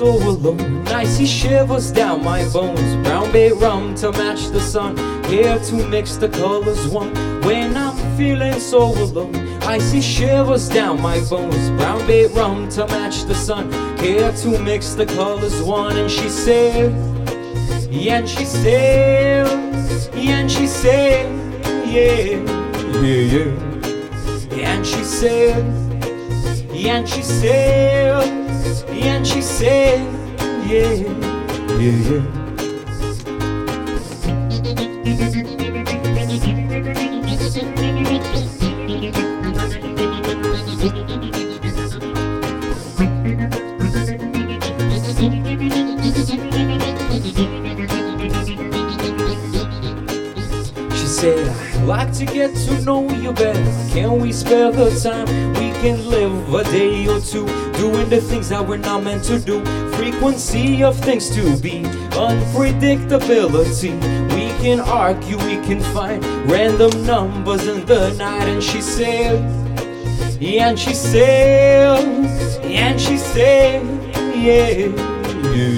So alone, I see shivers down my bones. Brown bay rum to match the sun, here to mix the colors one. When I'm feeling so alone, I see shivers down my bones. Brown bay rum to match the sun, here to mix the colors one. And she sails, yeah, and she said, yeah, and she said, yeah, yeah, yeah. And she said, and she said, and she said, yeah, yeah, yeah. She said, I'd like to get to know you better. Can we spare the time? We can live a day or two doing the things that we're not meant to do. Frequency of things to be, unpredictability. We can argue, we can find random numbers in the night. And she said, and she said, and she said, yeah, yeah,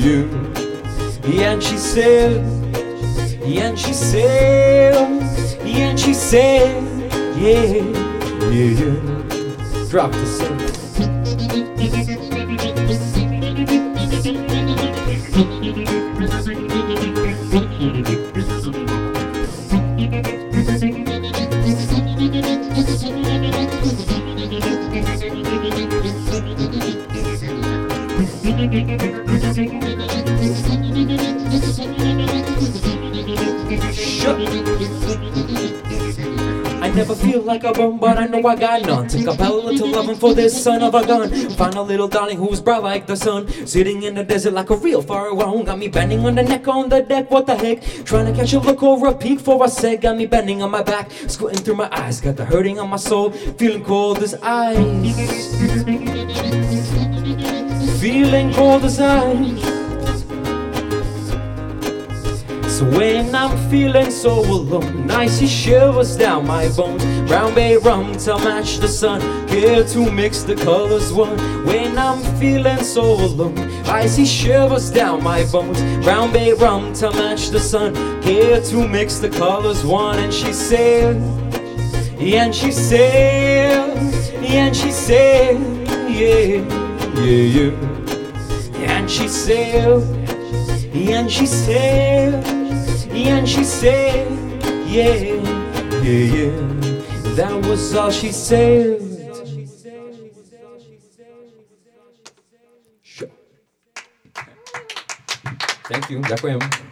yeah. And she said, and she said, and she said, yeah, yeah, yeah. Drop the sound. I never feel like a bum, but I know I got none. Take a pellet to loving for this son of a gun. Find a little darling who's bright like the sun. Sitting in the desert like a real pharaoh. Got me bending on the neck on the deck, what the heck? Trying to catch a look or a peek for a sec. Got me bending on my back, squinting through my eyes. Got the hurting on my soul, feeling cold as ice. Feeling cold as ice. So when I'm feeling so alone, I see shivers down my bones. Brown bay rum to match the sun, here to mix the colors one. When I'm feeling so alone, I see shivers down my bones. Brown bay rum to match the sun, here to mix the colors one. And she said, and she said, and she said, yeah, yeah, yeah. And she said, and she said, and she said, yeah, yeah, yeah. That was all she. Sure. Thank you, ďakujem.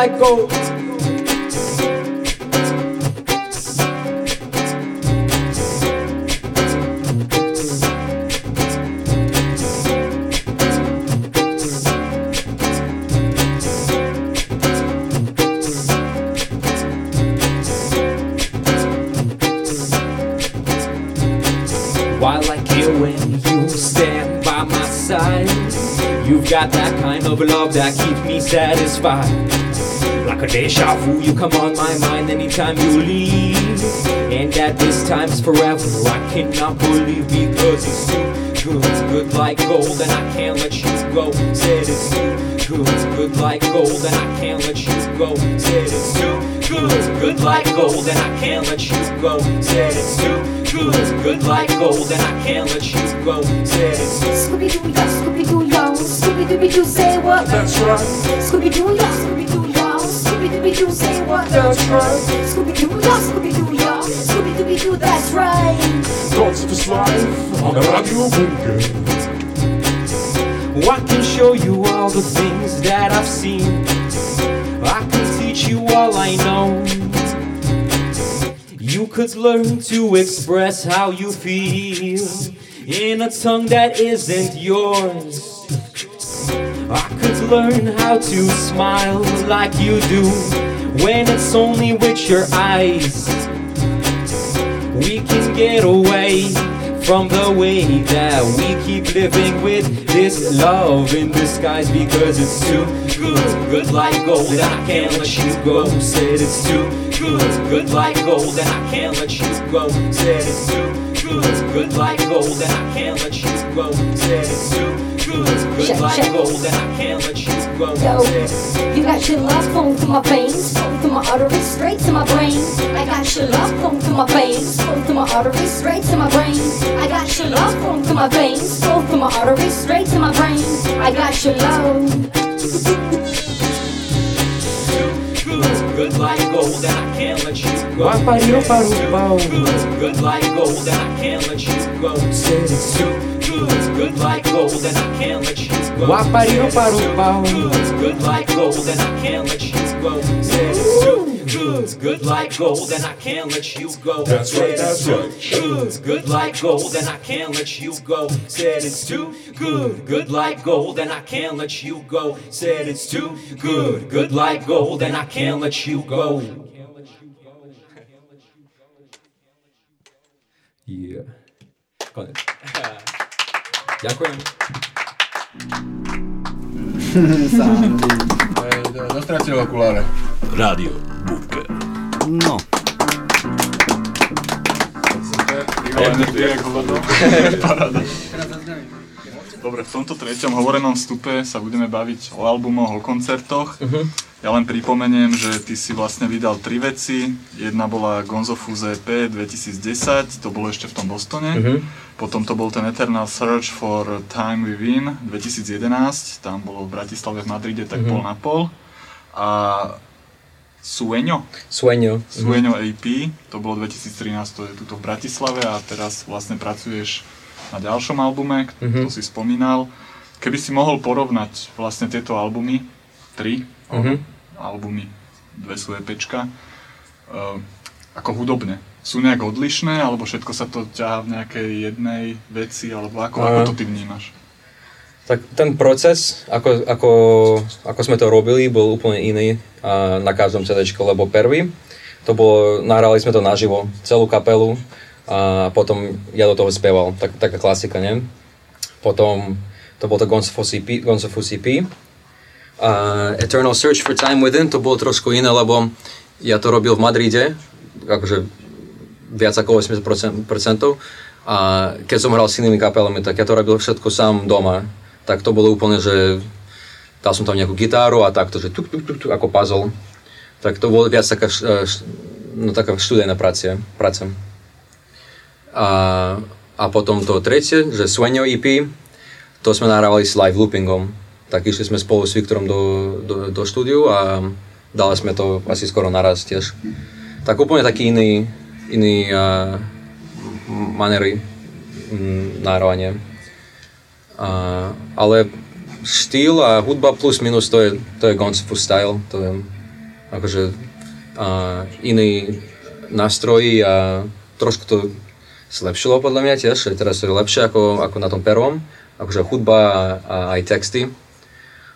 like gold. While I care when you stand by my side, you've got that kind of love that keeps me satisfied. Deja vu, you come on my mind anytime you leave. And at this time it's forever. I cannot believe because it's good. It's good like gold, and I can't let you go. Said it's good. It's good like gold, and I can't let you go. Said it's good. It's good like gold, and I can't let you go. Said it's good. It's good like gold, and I can't let you go. Said it's Scooby Doo, yo, Scooby Doo, yo, Scooby Doo, say what? That's right. Scooby Doo, yo, Scooby Doo, Scooby Dooby Doo, say what? That's right. Scooby Doo, yo, Scooby Doo, yo, Scooby Dooby Doo, that's right. Gods of his life on a Radio Bunker. I can show you all the things that I've seen. I can teach you all I know. You could learn to express how you feel in a tongue that isn't yours. I could learn how to smile like you do when it's only with your eyes. We can get away from the way that we keep living with this love in disguise because it's too good, good like gold, and I can't let you go. Said it's too good, good like gold, and I can't let you go. Said it's too good, good like gold, and I can't let you go. Said it's too good, good Check, gold, and I can't let you go. Yo, you got your love flowing through my veins, flowing through my arteries, straight to my brain. I got your love flowing through my veins, flowing through my arteries, straight to my brain. I got your love flowing through my veins, flowing through my arteries, straight to my brain. I got your love. good, good like gold, and I can't let you go. Good, good like gold, and I can't let you go. Too good, good like gold, and I can't let you go. Good, good like gold, and I can't let you go. Said it's too good, good like gold, and I can't let you go. That's right, that's Said right. it's Good, good like gold, and I can't let you go. Said it's too good, good like gold, and I can't let you go. Said it's too good, good like gold, and I can't let you go. Yeah. Konec. Ďakujem. Dostratil okuláre. Rádio Bunker. No, Paráda. Dobre, v tomto treťom hovorenom vstupe sa budeme baviť o albumoch, o koncertoch. Ja len pripomeniem, že ty si vlastne vydal tri veci. Jedna bola Gonzo Fuse EP 2010, to bolo ešte v tom Bostone. Mhm. Potom to bol ten Eternal Search for Time Within 2011, tam bolo v Bratislave, v Madride, tak Mhm. pol na pol. A Sueño, Sueño. Sueño AP, to bolo 2013, to je tuto v Bratislave a teraz vlastne pracuješ na ďalšom albume, Mhm. to si spomínal. Keby si mohol porovnať vlastne tieto albumy, tri Mhm. albumy, dve sú EPčka, uh, ako hudobne. Sú nejak odlišné, alebo všetko sa to ťahá v nejakej jednej veci, alebo ako, ako to ty vnímaš? Tak ten proces, ako, ako, ako sme to robili, bol úplne iný a na každom CD, lebo prvý, to bolo, nahrali sme to naživo, celú kapelu a potom ja do toho spieval, tak, taká klasika, nie? Potom to bol to Guns of CP, Guns Eternal Search for Time Within to bolo trošku iné, lebo ja to robil v Madride, akože viac ako 80%. A keď som hral s inými kapelami, tak ja to robil všetko sám doma. Tak to bolo úplne, že dal som tam nejakú gitáru a takto, že tuk, tuk, tuk, tuk, ako puzzle. Tak to bolo viac taká, no, taká študijná práca. práca. A, a potom to tretie, že Sueño EP, to sme nahrávali s live loopingom. Tak išli sme spolu s Viktorom do, do, do štúdiu a dali sme to asi skoro naraz tiež. Tak úplne taký iný, iný uh, manery mm. A, ale štýl a hudba plus minus to je, to je Guns Fu style, to je akože a, iný nástroj a trošku to zlepšilo podľa mňa tiež, že teraz je lepšie ako, ako na tom prvom, akože hudba a, aj texty,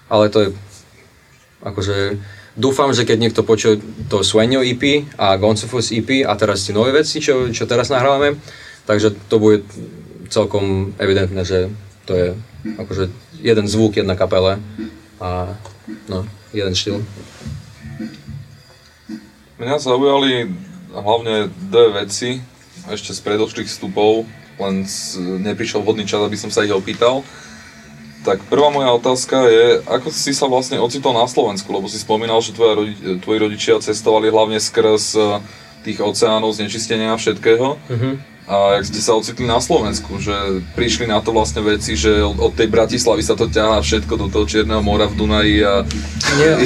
ale to je akože dúfam, že keď niekto počuje to Sueño EP a Gonzofus EP a teraz tie nové veci, čo, čo teraz nahrávame, takže to bude celkom evidentné, že to je akože jeden zvuk, jedna kapela a no, jeden štýl. Mňa zaujali hlavne dve veci ešte z predošlých vstupov, len neprišiel vhodný čas, aby som sa ich opýtal. Tak prvá moja otázka je, ako si sa vlastne ocitol na Slovensku, lebo si spomínal, že tvoja rodi, tvoji rodičia cestovali hlavne skrz eh, tých oceánov, znečistenia a všetkého. Mhm. A jak ste sa ocitli na Slovensku, že prišli na to vlastne veci, že od, od tej Bratislavy sa to ťahá všetko do toho Čierneho mora v Dunaji a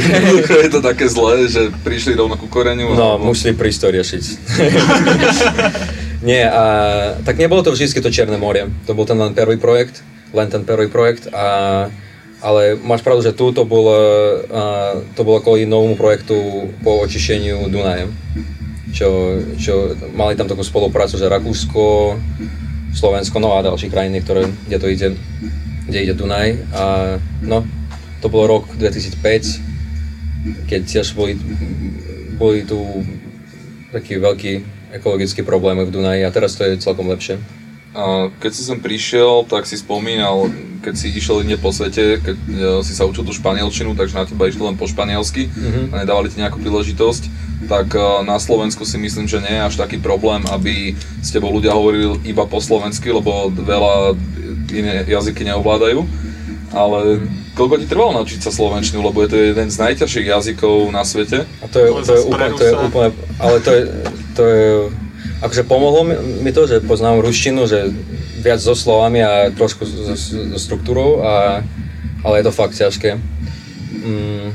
jednoducho je to také zlé, že prišli rovno ku koreňu. No, alebo- museli prísť to riešiť. Nie, a, tak nebolo to vždy to Čierne more. To bol ten len prvý projekt, len ten prvý projekt. A, ale máš pravdu, že tu to bolo, a, to bolo kvôli novému projektu po očišeniu Dunajem. Čo, čo mali tam takú spoluprácu, že Rakúsko, Slovensko, no a ďalšie krajiny, ktoré, kde to ide, kde ide Dunaj. A no, to bol rok 2005, keď tiež boli, boli tu taký veľký ekologický problém v Dunaji a teraz to je celkom lepšie. A keď si sem prišiel, tak si spomínal, keď si išiel inde po svete, keď e, si sa učil tú španielčinu, takže na teba išlo len po španielsky Mhm. a nedávali ti nejakú príležitosť, tak e, na Slovensku si myslím, že nie je až taký problém, aby s tebou ľudia hovorili iba po slovensky, lebo veľa iné jazyky neovládajú. Ale koľko ti trvalo naučiť sa slovenčinu, lebo je to jeden z najťažších jazykov na svete? A to je, to je, úplne, to je úplne, ale to je, to je, akože pomohlo mi, to, že poznám ruštinu, že viac so slovami a trošku so, so struktúrou, a, ale je to fakt ťažké. Mm,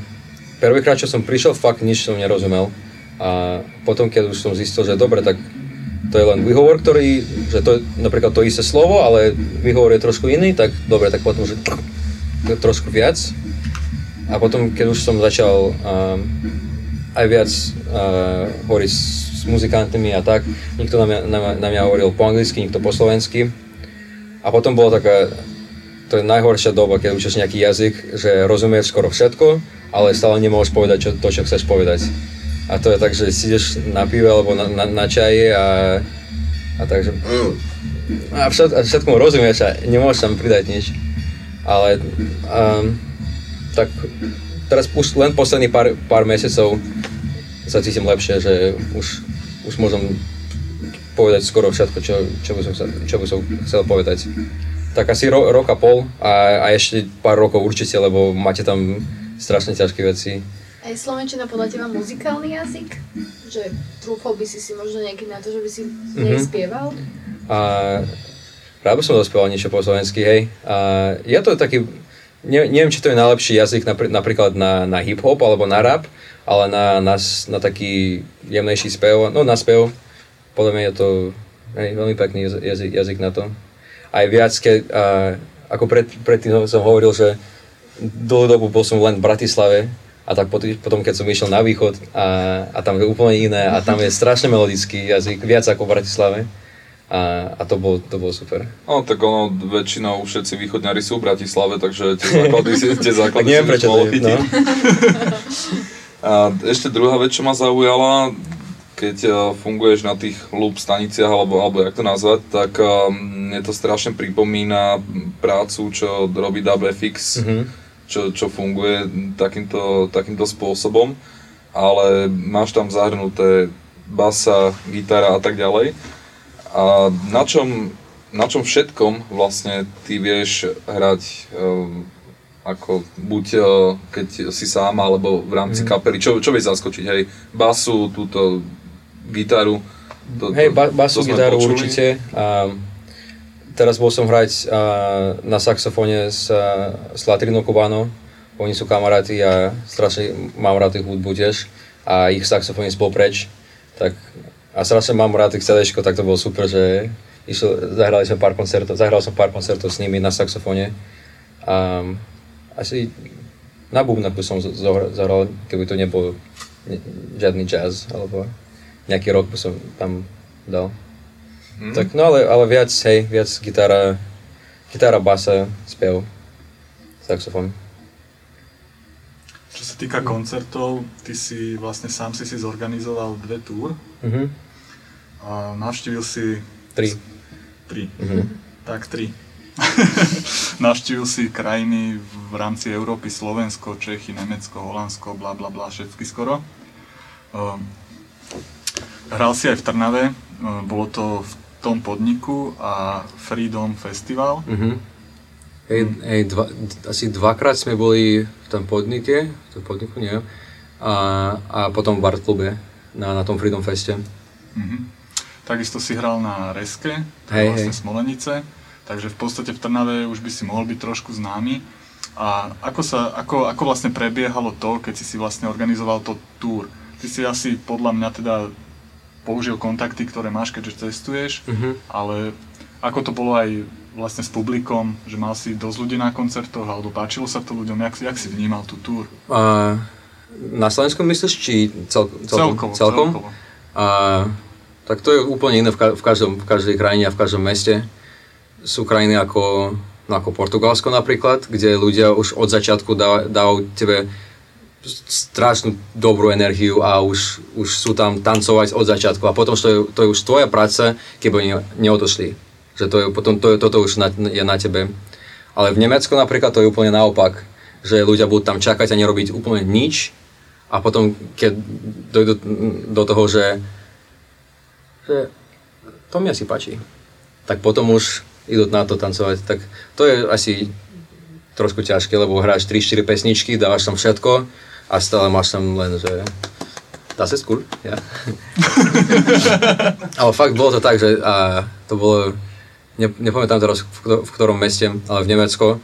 prvýkrát, čo som prišiel, fakt nič som nerozumel. A potom, keď už som zistil, že dobre, tak to je len výhovor, ktorý, že to je napríklad to isté slovo, ale výhovor je trošku iný, tak dobre, tak potom, že trošku viac. A potom, keď už som začal um, aj viac uh, hovoriť s, muzikantmi a tak, niekto na mňa, na, na mňa hovoril po anglicky, niekto po slovensky. A potom bola taká, to je najhoršia doba, keď učíš nejaký jazyk, že rozumieš skoro všetko, ale stále nemôžeš povedať čo, to, čo chceš povedať. A to je tak, že si ideš na pive alebo na, na, na čaji a, a takže... A, všet, a všetkomu rozumieš a nemôžeš tam pridať nič. Ale um, tak teraz už len posledných pár, pár mesiacov sa cítim lepšie, že už, už môžem povedať skoro všetko, čo, čo, by, som chcel, čo by som chcel povedať. Tak asi ro, rok a pol a, a ešte pár rokov určite, lebo máte tam strašne ťažké veci. A je Slovenčina podľa teba muzikálny jazyk? Že trúfol by si si možno niekedy na to, že by si Mhm. spieval? A rád by som zaspieval niečo po slovensky, hej. A je to taký, ne, neviem, či to je najlepší jazyk napr- napríklad na, na hip-hop alebo na rap, ale na, na, na taký jemnejší spev, no na spev, podľa mňa je to hej, veľmi pekný jaz- jazyk, jazyk na to. Aj viac, keď, a, ako pred, predtým som hovoril, že dlhú dobu bol som len v Bratislave a tak potom, keď som išiel na východ a, a tam je úplne iné a tam je strašne melodický jazyk, viac ako v Bratislave a, a to, bolo, to bolo super. No tak ono, väčšinou všetci východňari sú v Bratislave, takže tie základy, tie základy Tak neviem, prečo to je, no. A ešte druhá vec, čo ma zaujala, keď uh, funguješ na tých loop staniciach, alebo, alebo jak to nazvať, tak uh, mne to strašne pripomína prácu, čo robí WFX, Mhm. čo, čo funguje takýmto, takýmto spôsobom, ale máš tam zahrnuté basa, gitara a tak ďalej. A na čom, na čom všetkom vlastne ty vieš hrať um, ako buď uh, keď si sám alebo v rámci Mhm. kapely, čo, čo vieš zaskočiť, hej, basu, túto gitaru. To, Hej, ba- basu, gitaru počuli. určite. A teraz bol som hrať a, na saxofóne s, a, s Latrinou Kubano. Oni sú kamaráti a strašne mám rád ich hudbu tiež. A ich saxofón je spol preč. Tak, a strašne mám rád ich CD, tak to bolo super, že išiel, zahrali sme pár koncertov, zahral som pár koncertov s nimi na saxofóne. A, asi na bubnách by som zahral, keby to nebol ne- žiadny jazz, alebo nejaký rock by som tam dal. Mhm. Tak no ale, ale viac, hej, viac gitara, gitara, basa, spev, saxofón. Čo sa týka koncertov, ty si vlastne sám si si zorganizoval dve túr. Mhm. A navštívil si... Tri. Tri. Mhm. Tak, tri. Navštívujú si krajiny v rámci Európy, Slovensko, Čechy, Nemecko, Holandsko, bla bla bla, všetky skoro. Ehm, Hral si aj v Trnave, ehm, bolo to v tom podniku a Freedom Festival. Mhm. Hej, hej dva, asi dvakrát sme boli v tom podnike, v tom podniku, nie, a, a potom v Bartklube na, na tom Freedom Feste. Mhm. Takisto si hral na Reske, to je Hej, vlastne hej. Smolenice, takže v podstate v Trnave už by si mohol byť trošku známy. A ako, sa, ako, ako vlastne prebiehalo to, keď si si vlastne organizoval to tour? Ty si asi podľa mňa teda použil kontakty, ktoré máš, keďže cestuješ, Mhm. ale ako to bolo aj vlastne s publikom, že mal si dosť ľudí na koncertoch, alebo páčilo sa to ľuďom, jak, si- jak si vnímal tú túr? A, na Slovensku myslíš, či cel, celkom? Celkovo, celkovo. A, tak to je úplne iné v, ka- v, každom, v každej krajine a v každom meste. Sú krajiny ako, no ako Portugalsko napríklad, kde ľudia už od začiatku dá, dávajú tebe strašnú dobrú energiu a už, už sú tam tancovať od začiatku a potom to je, to je už tvoja práca, keby oni neodošli. Že to je, potom to, je- toto už na, je na tebe. Ale v Nemecku napríklad to je úplne naopak, že ľudia budú tam čakať a nerobiť úplne nič a potom keď dojdú do toho, že, že to mi asi páči, tak potom už idú na to tancovať. Tak to je asi trošku ťažké, lebo hráš 3-4 pesničky, dávaš tam všetko a stále máš tam len, že Das ist cool, ja. ale fakt bolo to tak, že a, to bolo, ne, nepamätám teraz v, v ktorom meste, ale v Nemecko.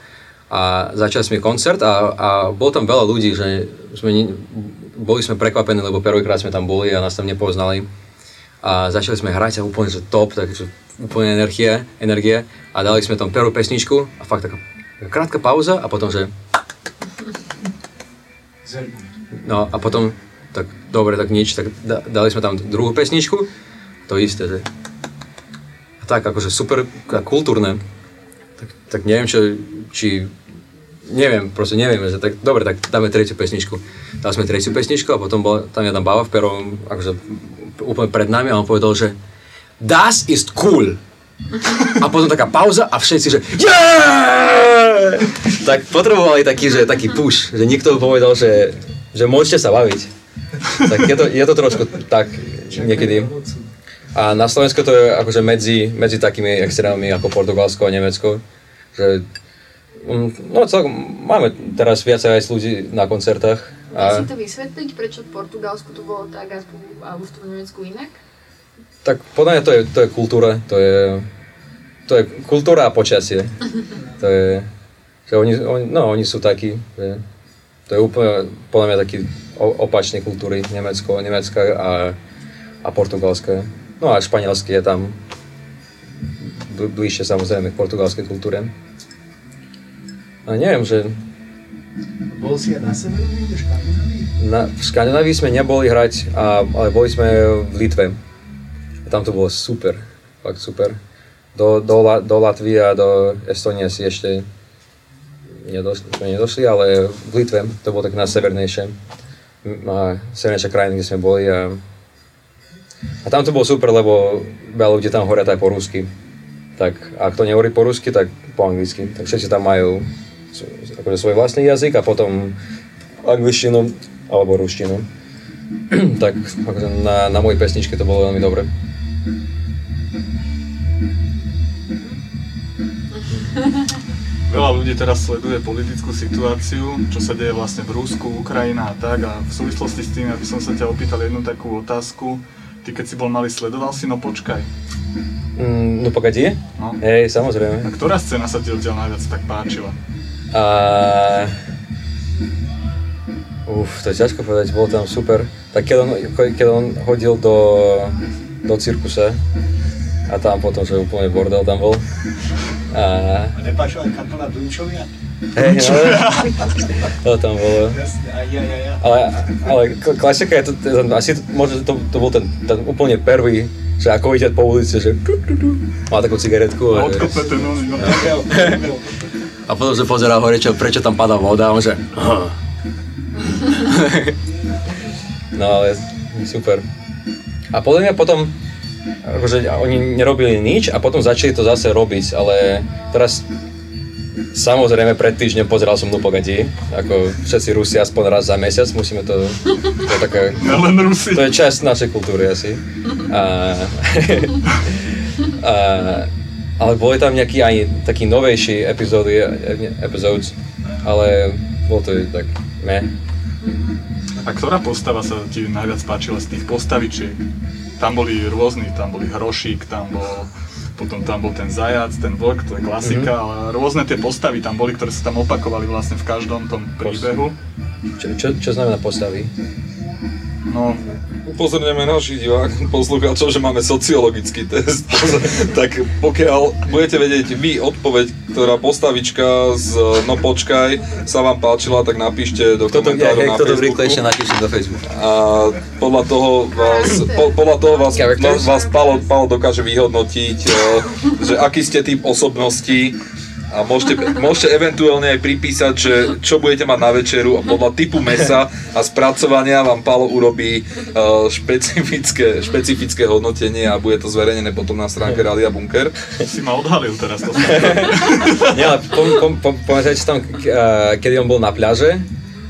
A začali sme koncert a, a bolo tam veľa ľudí, že sme, boli sme prekvapení, lebo prvýkrát sme tam boli a nás tam nepoznali. A začali sme hrať a úplne, že top, takže úplne energie, energie. A dali sme tam prvú pesničku a fakt taká krátka pauza a potom, že No a potom, tak dobre, tak nič, tak da, dali sme tam druhú pesničku, to isté, že. A tak akože super a kultúrne. Tak, tak neviem, čo, či, neviem, proste neviem, že tak dobre, tak dáme tretiu pesničku. Dali sme tretiu pesničku a potom bola tam jedna baba v perom, akože úplne pred nami a on povedal, že Das ist cool. A potom taká pauza a všetci, že yeah! Tak potrebovali taký, že, taký push, že niekto povedal, že, že môžete sa baviť. Tak je to, je to trošku tak niekedy. A na Slovensku to je akože medzi, medzi takými extrémami ako Portugalsko a Nemecko, že mm, no celkom, máme teraz viacej aj ľudí na koncertách. Dá si to vysvetliť, prečo v Portugalsku to bolo tak a v- Nemecku inak? tak podľa mňa to je, to je kultúra, to je, to je kultúra a počasie. To je, že oni, oni, no, oni sú takí, že to je úplne podľa mňa taký opačný kultúry, Nemecko, Nemecka a, a Portugalska. No a španielský je tam bl- bližšie samozrejme k portugalskej kultúre. A neviem, že Bol si aj na severu v Škandinávii? na, v Škandinávii sme neboli hrať, a, ale boli sme v Litve. A tam to bolo super, fakt super. Do, do, do Latvie a do Estonie si ešte nedošli, sme ale v Litve to bolo tak na severnejšie. A severnejšia krajina, kde sme boli a, a tam to bolo super, lebo veľa ľudí tam hovoria aj po rusky. Tak a kto nehovorí po rusky, tak po anglicky. Tak všetci tam majú akože svoj vlastný jazyk a potom angličtinu alebo ruštinu. tak akože na, na mojej pesničke to bolo veľmi dobre. Veľa ľudí teraz sleduje politickú situáciu, čo sa deje vlastne v Rusku, Ukrajina a tak. A v súvislosti s tým, aby som sa ťa opýtal jednu takú otázku. Ty keď si bol malý, sledoval si, no počkaj. Mm, no pokaď je? No. Hej, samozrejme. A ktorá scéna sa ti odtiaľ najviac tak páčila? A... Uf, to je ťažko povedať, bolo tam super. Tak keď on, keď on hodil do, do cirkusa a tam potom, že úplne bordel tam bol. A... Nepáčila kapela Dunčovia? Hej, no, to tam bolo. Ale, ale klasika je to, asi možno to, to bol ten, ten úplne prvý, že ako ide po ulici, že má takú cigaretku. A že, odkope ten no. A potom sa pozerá hore, čo, prečo tam padá voda a on že... No ale super. A podľa mňa potom, akože oni nerobili nič a potom začali to zase robiť, ale teraz Samozrejme, pred týždňom pozeral som No Pogadi, ako všetci Rusi aspoň raz za mesiac, musíme to, to je také, Len Rusi. to je časť našej kultúry asi. A, a, ale boli tam nejaký aj taký novejší epizódy, epizód, ale bolo to tak, ne. A ktorá postava sa ti najviac páčila z tých postavičiek? Tam boli rôzni, tam boli Hrošík, tam bol potom tam bol ten zajac, ten vlk, to je klasika, Mhm. ale rôzne tie postavy tam boli, ktoré sa tam opakovali vlastne v každom tom príbehu. Čo, čo, čo znamená postavy? No, Upozorňujeme našich divák, poslucháčov, že máme sociologický test. tak pokiaľ budete vedieť vy odpoveď, ktorá postavička z No počkaj sa vám páčila, tak napíšte do Kto to, ja, komentáru hej, na kto to Facebooku. napíše do Facebooku. A podľa toho vás, po, podľa toho vás, Characters? vás Palo, Palo dokáže vyhodnotiť, e, že aký ste typ osobnosti a môžete, môžete eventuálne aj pripísať, že čo budete mať na večeru a podľa typu mesa a spracovania vám Palo urobí e, špecifické, špecifické hodnotenie a bude to zverejnené potom na stránke Radia Bunker. si ma odhalil teraz to. Nie, ale pom, pom, pom, pamätáte si tam, a, kedy on bol na pľaže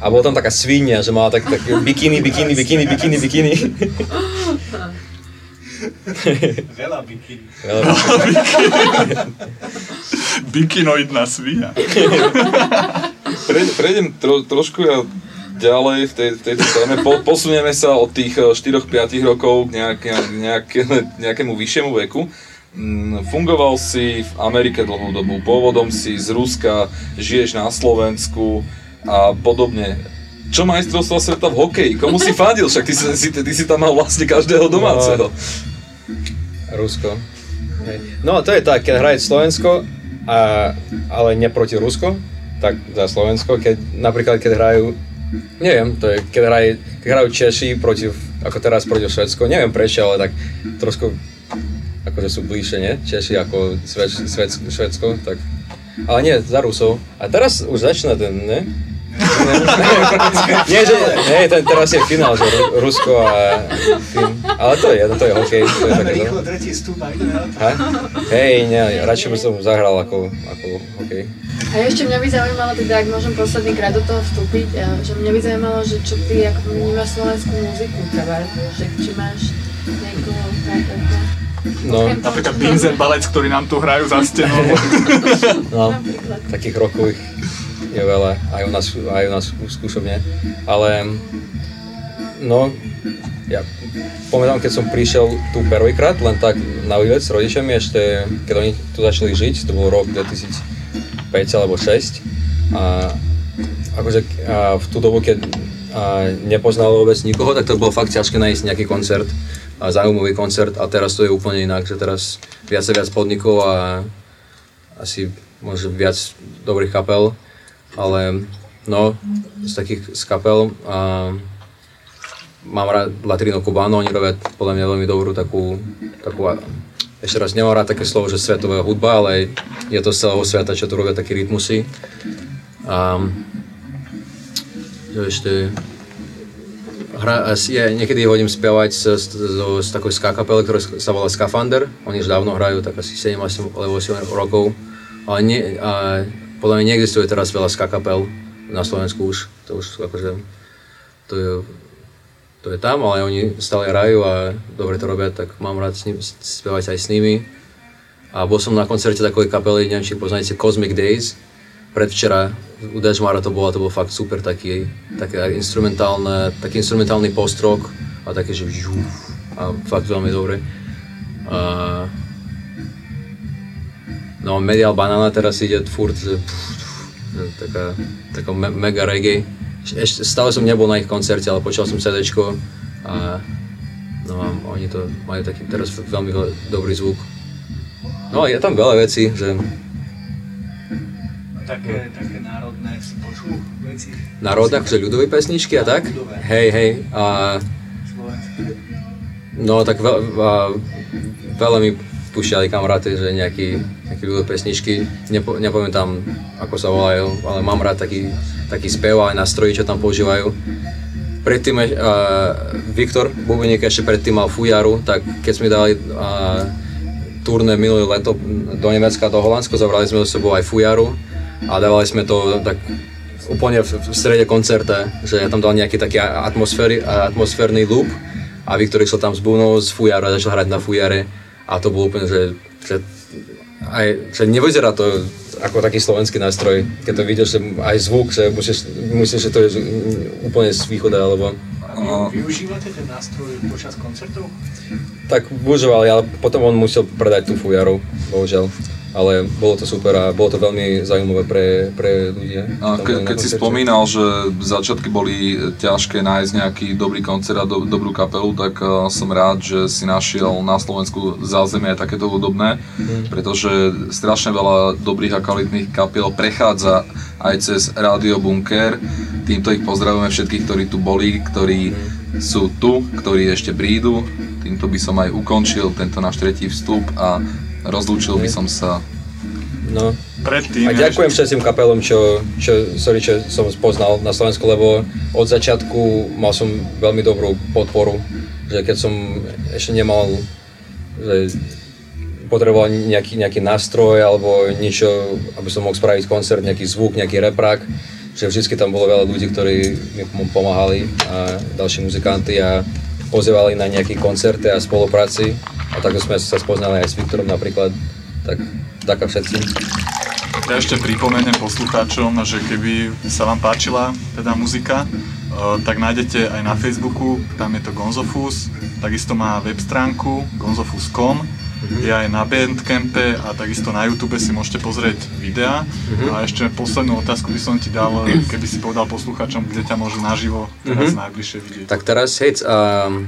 a bola tam taká svinia, že mala tak, tak bikini, bikini, bikini, bikini, bikini. Veľa bikini. Veľa Bikinoidná svia. Pre, prejdem tro, trošku ja ďalej v, tej, v tejto téme. Po, posunieme sa od tých 4-5 rokov k nejak, nejak, nejakému vyššiemu veku. Mm, Fungoval si v Amerike dlhú dobu, pôvodom si z Ruska, žiješ na Slovensku a podobne. Čo majstrovstva sveta v hokeji? Komu si fandil? Však ty, si- si, ty si tam mal vlastne každého domáceho. Rusko. Hej. No to je tak, keď hraje Slovensko, a, ale nie proti Rusko, tak za Slovensko, keď napríklad keď hrajú, neviem, to je, keď, hraje, keď hrajú Češi proti, ako teraz proti Švedsko, neviem prečo, ale tak trošku akože sú bližšie, nie? Češi ako Šved, Šved, Švedsko, tak ale nie, za Rusov. A teraz už začína ten, ne? Nie, že, nie, ten teraz je finál, že Ru- Rusko a Fín. Ale to je, to je hokej, to je také Rýchlo tretí stup? Hej, nie, radšej by som zahral ako, ako hokej. A ešte mňa by zaujímalo, teda ak môžem posledný krát do toho vstúpiť, eh, že mňa by zaujímalo, že čo ty ako vnímaš slovenskú muziku, treba, že či máš nejakú tak, ako... No, Napríklad Binzen Balec, ktorí nám tu hrajú za stenou. no, takých rokových je veľa, aj u nás, aj u nás v skúšobne, ale no, ja pamätám, keď som prišiel tu prvýkrát, len tak na výlet s rodičami ešte, keď oni tu začali žiť, to bol rok 2005 alebo 2006 a akože a v tú dobu, keď a nepoznal vôbec nikoho, tak to bolo fakt ťažké nájsť nejaký koncert, a zaujímavý koncert a teraz to je úplne inak, že teraz viac a viac podnikov a asi možno viac dobrých kapel, ale no, z takých z kapel a mám rád Latrino Cubano, oni robia podľa mňa veľmi dobrú takú, takú ešte raz nemám rád také slovo, že svetová hudba, ale je to z celého sveta, čo tu robia také rytmusy. A ešte, hra, ja niekedy hodím spievať s, s, s, s takou ska kapelou, ktorá sa volá Skafander. Oni už dávno hrajú, tak asi 7 8 alebo 8 rokov. Ale nie, a podľa mňa neexistuje teraz veľa ska kapel na Slovensku už. To už akože, to je, to je tam, ale oni stále hrajú a dobre to robia, tak mám rád s ním, spievať aj s nimi. A bol som na koncerte takovej kapely, neviem, či poznáte Cosmic Days. Predvčera u Dežmara to bolo, to bol fakt super taký, také instrumentálne, taký instrumentálny postrok a také, že a fakt veľmi dobre. A, no Medial Banana teraz ide furt, taká, taká me, mega reggae. Ešte stále som nebol na ich koncerte, ale počul som CDčko a no a oni to majú taký teraz veľmi veľ, dobrý zvuk. No je tam veľa vecí, že Také, také národné si počul veci. národné, akože ľudové pesničky a tak. Hej, hej. A, Slovenské. no tak veľ, a, veľa mi púšťali kamaráty, že nejaký, nejaké ľudové pesničky. Nepo, tam, ako sa volajú, ale mám rád taký, taký spev aj nástroji, čo tam používajú. predtým uh, Viktor Bubeník ešte predtým mal Fujaru, tak keď sme dali uh, turné minulé leto do Nemecka, do Holandska, zobrali sme so sebou aj Fujaru a dávali sme to tak úplne v, v strede koncerta, že ja tam dal nejaký taký atmosféry, atmosférny loop a Viktor išiel tam s bubnou z Fujaru a začal hrať na Fujare a to bolo úplne, že, že aj, že nevyzerá to ako taký slovenský nástroj, keď to vidíš, že aj zvuk, že musíš, myslíš, že to je úplne z východa, alebo... Vy, využívate ten nástroj počas koncertov? Tak využívali, ale potom on musel predať tú fujaru, bohužiaľ ale bolo to super a bolo to veľmi zaujímavé pre, pre ľudí. A ke, keď si spomínal, že začiatky boli ťažké nájsť nejaký dobrý koncert a do, dobrú kapelu, tak uh, som rád, že si našiel na Slovensku zázemie aj takéto hudobné, mm. pretože strašne veľa dobrých a kvalitných kapiel prechádza aj cez Rádio Bunker. Týmto ich pozdravujeme všetkých, ktorí tu boli, ktorí mm. sú tu, ktorí ešte prídu. Týmto by som aj ukončil tento náš tretí vstup a rozlúčil by som sa. No. Predtým, a ďakujem všetkým kapelom, čo, čo, sorry, čo som spoznal na Slovensku, lebo od začiatku mal som veľmi dobrú podporu, že keď som ešte nemal, že potreboval nejaký, nejaký nástroj alebo niečo, aby som mohol spraviť koncert, nejaký zvuk, nejaký reprák, že vždy tam bolo veľa ľudí, ktorí mi pomáhali a ďalší muzikanti a pozývali na nejaké koncerty a spolupráci a takto sme sa spoznali aj s Viktorom napríklad, tak taká všetci. Ja ešte pripomeniem poslucháčom, že keby sa vám páčila teda muzika, eh, tak nájdete aj na Facebooku, tam je to Gonzofus, takisto má web stránku gonzofus.com. je aj na Bandcampe a takisto na YouTube si môžete pozrieť videá. Mm-hmm. A ešte poslednú otázku by som ti dal, keby si povedal poslucháčom, kde ťa môžu naživo teraz mm-hmm. najbližšie vidieť. Tak teraz, hej, um,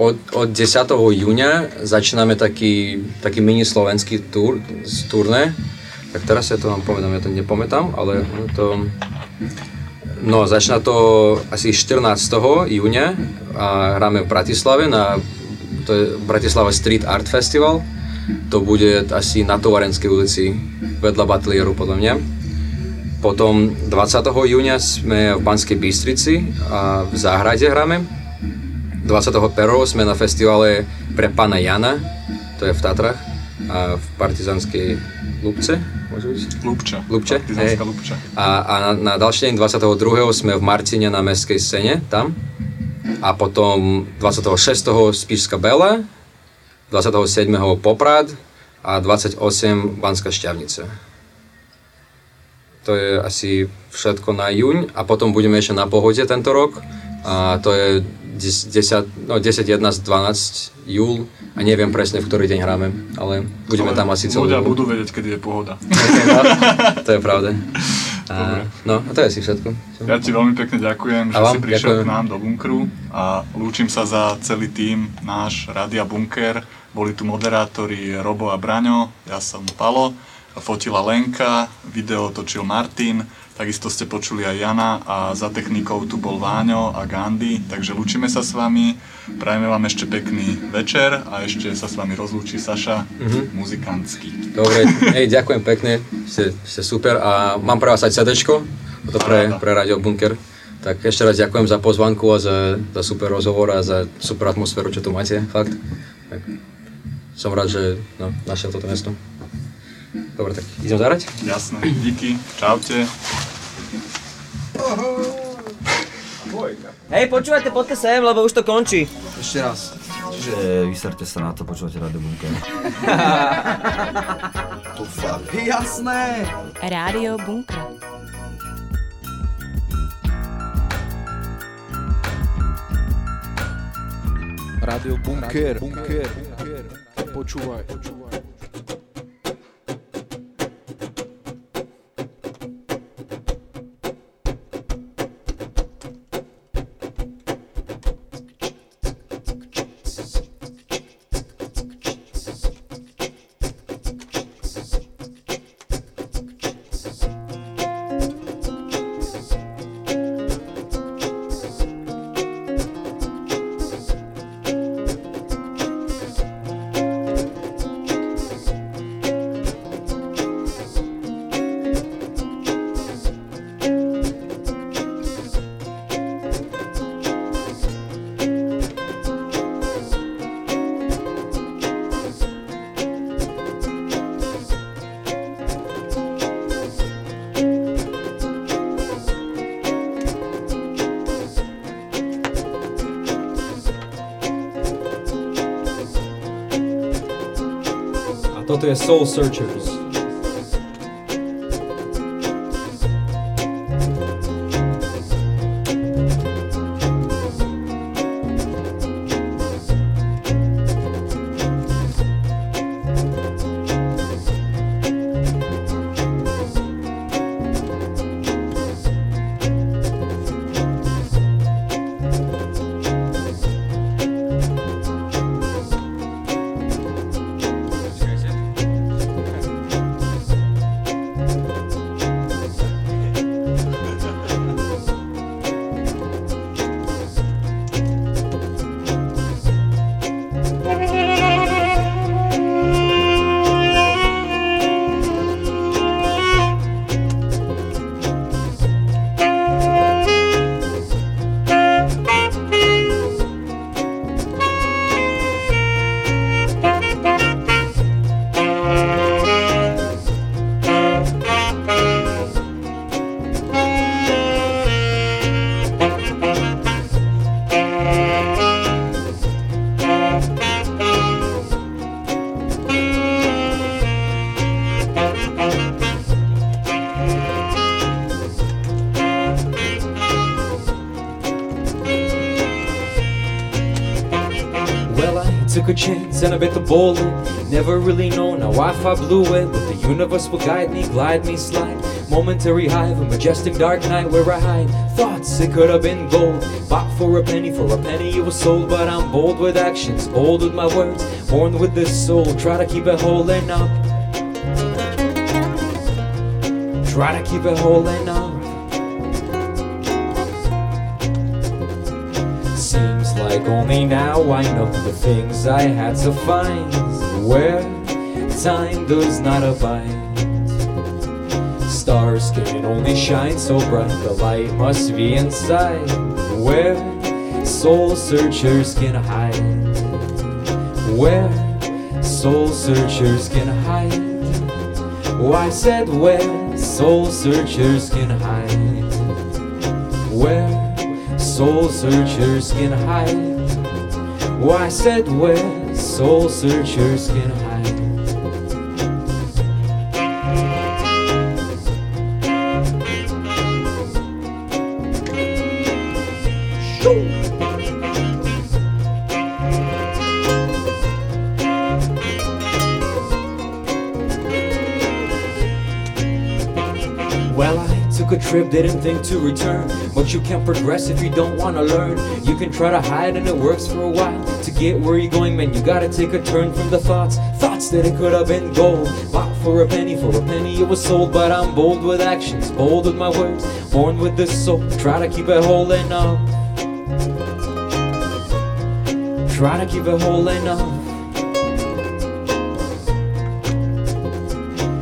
od, od 10. júňa začíname taký, taký mini slovenský túr, z turné. Tak teraz ja to vám povedám, ja to nepamätám, ale to... No, začína to asi 14. júňa a hráme v Bratislave na to je Bratislava Street Art Festival. To bude asi na Tovarenskej ulici, vedľa Batlieru podľa mňa. Potom 20. júňa sme v Banskej Bystrici a v Záhrade hráme 21. sme na festivale pre pána Jana, to je v Tatrach, a v partizanskej Lubce, môže byť? Lubče, hej. Lubča. A, a na, na ďalší deň 22. sme v Marcine na mestskej scéne, tam. A potom 26. Spišská Bela, 27. Poprad a 28. Banská Šťavnica. To je asi všetko na júň a potom budeme ešte na pohode tento rok. A to je 10, no 10, 11, 12 júl a neviem presne, v ktorý deň hráme, ale budeme ale tam asi celú Ľudia budú vedieť, kedy je pohoda. To je pravda. A, no a to je asi všetko. Ja ti veľmi pekne ďakujem, že si prišiel ďakujem. k nám do bunkru a lúčim sa za celý tým náš Radia Bunker. Boli tu moderátori Robo a Braňo, ja som Palo, fotila Lenka, video točil Martin, Takisto ste počuli aj Jana a za technikou tu bol Váňo a Gandhi, takže lúčime sa s vami. Prajeme vám ešte pekný večer a ešte sa s vami rozlúči Saša mm-hmm. muzikantsky. Dobre, hej, ďakujem pekne, ste, ste super a mám pre vás aj CD, to pre, pre Radio Bunker. Tak ešte raz ďakujem za pozvanku a za, za super rozhovor a za super atmosféru, čo tu máte, fakt. Tak som rád, že no, našiel toto mesto. Dobre, tak idem zahrať? Jasné, díky, čaute. Hej, počúvajte, poďte sem, lebo už to končí. Ešte raz. Čiže vyserte sa na to, počúvate Rádio Bunker. to fakt. Jasné. Rádio Bunker. Rádio Bunker. Bunker. Bunker. Počúvaj. Počúvaj. Toto je Soul Searchers. And I bet the bullet. Never really known how I blew it. But the universe will guide me, glide me, slide. Momentary high of a majestic dark night where I hide. Thoughts, it could have been gold. Bought for a penny, for a penny it was sold. But I'm bold with actions, bold with my words. Born with this soul, try to keep it holding up. Try to keep it holding up. Only now I know the things I had to find. Where time does not abide. Stars can only shine so bright, the light must be inside. Where soul searchers can hide. Where soul searchers can hide. Oh, I said where soul searchers can hide. Where soul searchers can hide. I said where soul searchers can hide. Well, I took a trip, didn't think to return. But you can't progress if you don't wanna learn. You can try to hide and it works for a while. Get where you're going, man, you gotta take a turn from the thoughts. Thoughts that it could have been gold. Bought for a penny, for a penny it was sold. But I'm bold with actions, bold with my words. Born with this soul, try to keep it holding up. Try to keep it holding up.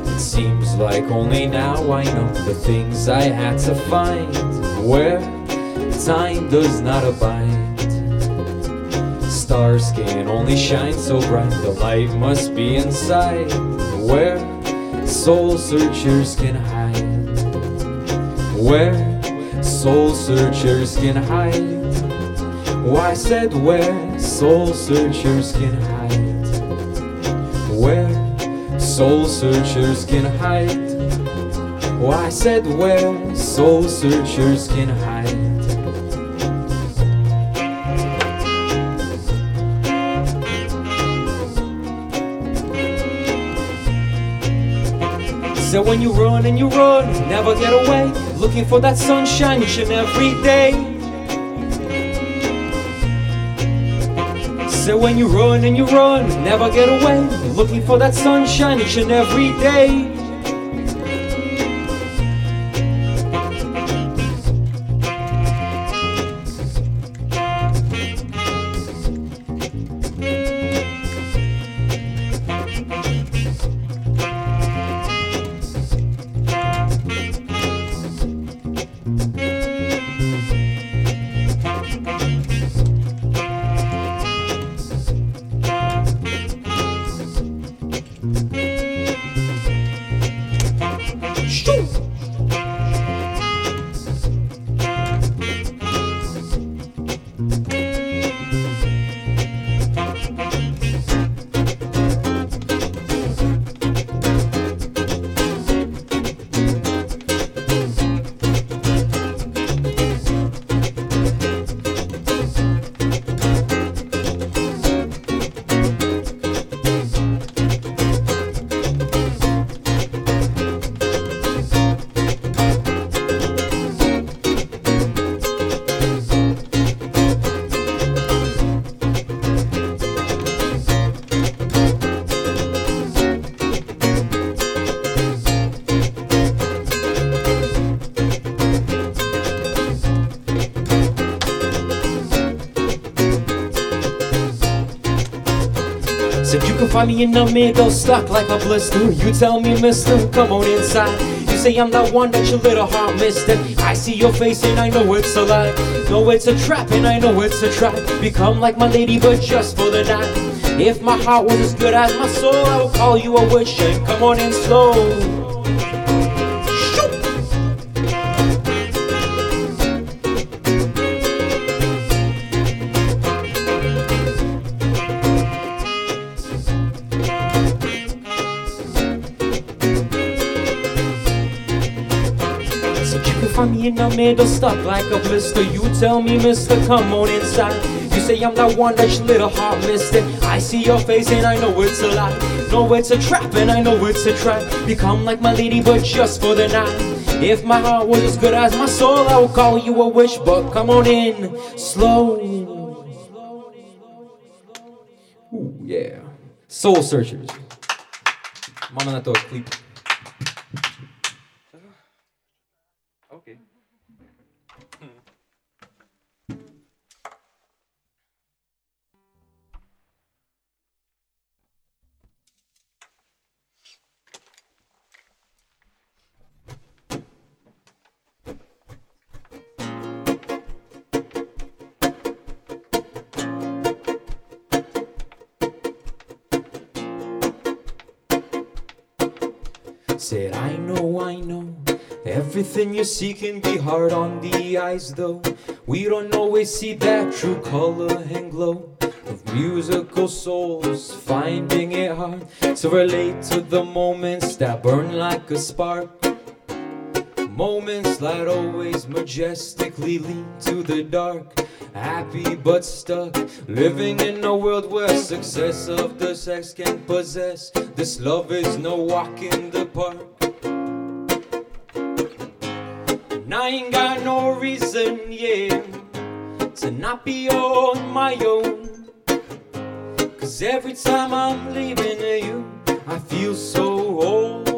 It seems like only now I know the things I had to find. Where time does not abide. Can only shine so bright, the light must be inside. Where soul searchers can hide. Where soul searchers can hide. Why said where soul searchers can hide. Where soul searchers can hide. Why said where soul searchers can hide. So when you run and you run, never get away. Looking for that sunshine each and every day. So when you run and you run, never get away. Looking for that sunshine each and every day. Me in the middle, stuck like a blister. You tell me, mister, come on inside. You say I'm the one that your little heart missed. I see your face and I know it's a lie. Know it's a trap and I know it's a trap. Become like my lady, but just for the night. If my heart was as good as my soul, I would call you a witch and come on in slow. In the middle, stuck like a blister. You tell me, mister, come on inside. You say I'm the one that your little heart missed it. I see your face and I know it's a lie. Know it's a trap and I know it's a trap. Become like my lady, but just for the night. If my heart was as good as my soul, I would call you a wish, but come on in, slow. Ooh, yeah. Soul Searchers. Said, I know, I know. Everything you see can be hard on the eyes, though. We don't always see that true color and glow of musical souls, finding it hard to relate to the moments that burn like a spark. Moments that always majestically lean to the dark. Happy but stuck, living in a world where success of the sex can possess. This love is no walk in the park. And I ain't got no reason, yeah, to not be on my own. Cause every time I'm leaving you, I feel so old.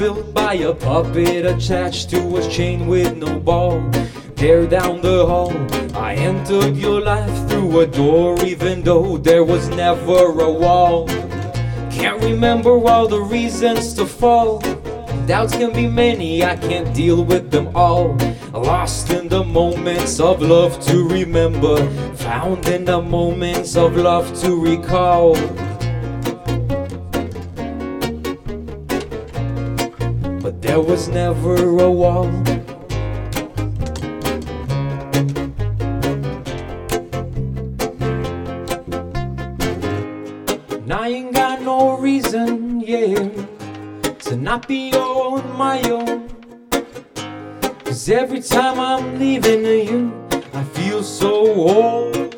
Built by a puppet attached to a chain with no ball. There down the hall, I entered your life through a door, even though there was never a wall. Can't remember all the reasons to fall. Doubts can be many, I can't deal with them all. Lost in the moments of love to remember, found in the moments of love to recall. Was never a wall. And I ain't got no reason, yeah, to not be on my own. Cause every time I'm leaving you, I feel so old.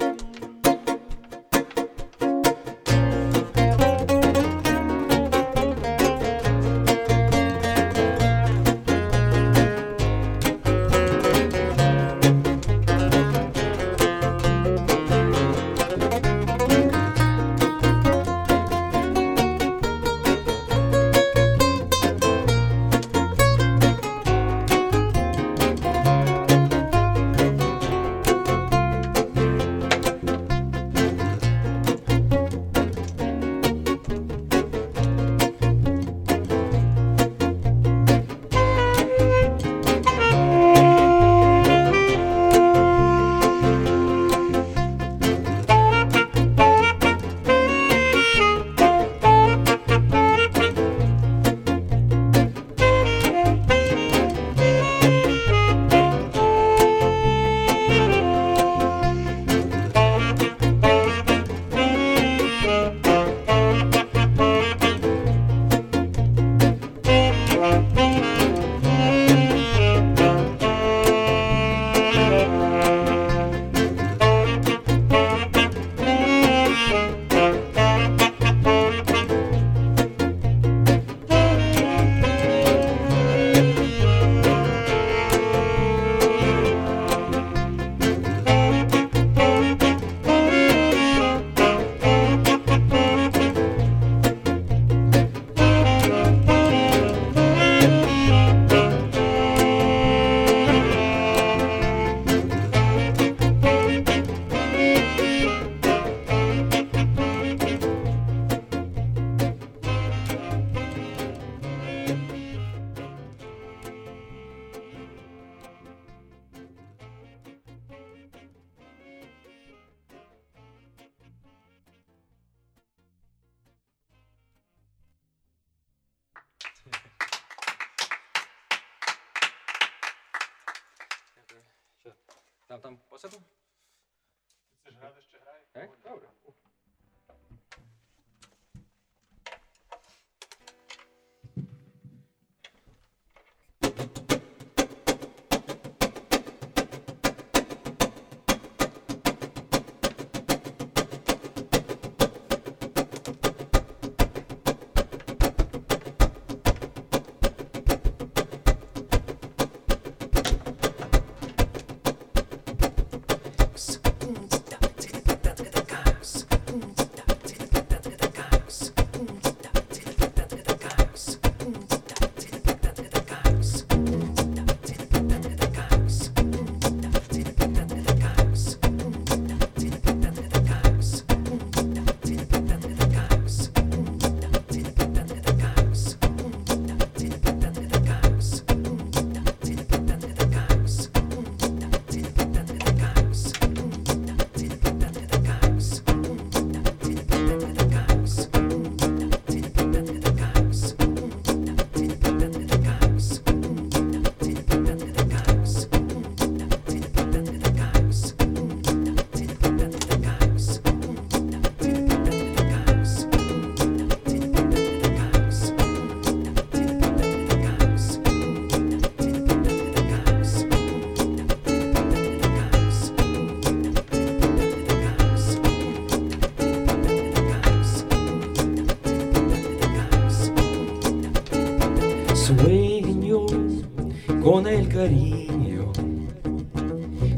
Con el cariño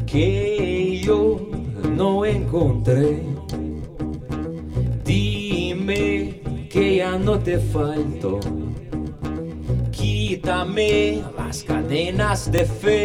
que yo no encontré. Dime que ya no te falto. Quítame las cadenas de fe.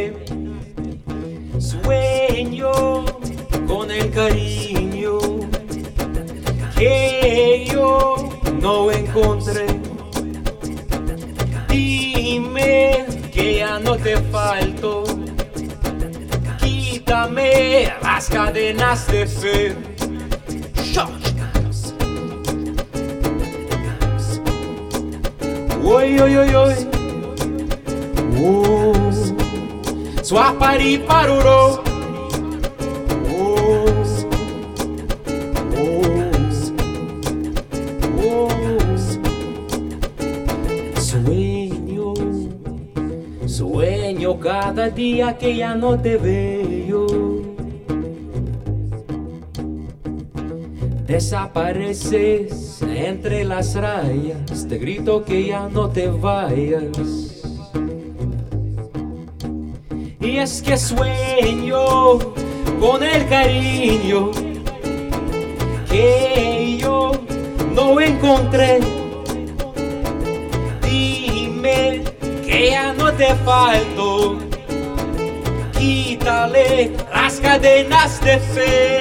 Que ya no te vayas. Y es que sueño con el cariño que yo no encontré. Dime que ya no te falto. Quítale las cadenas de fe.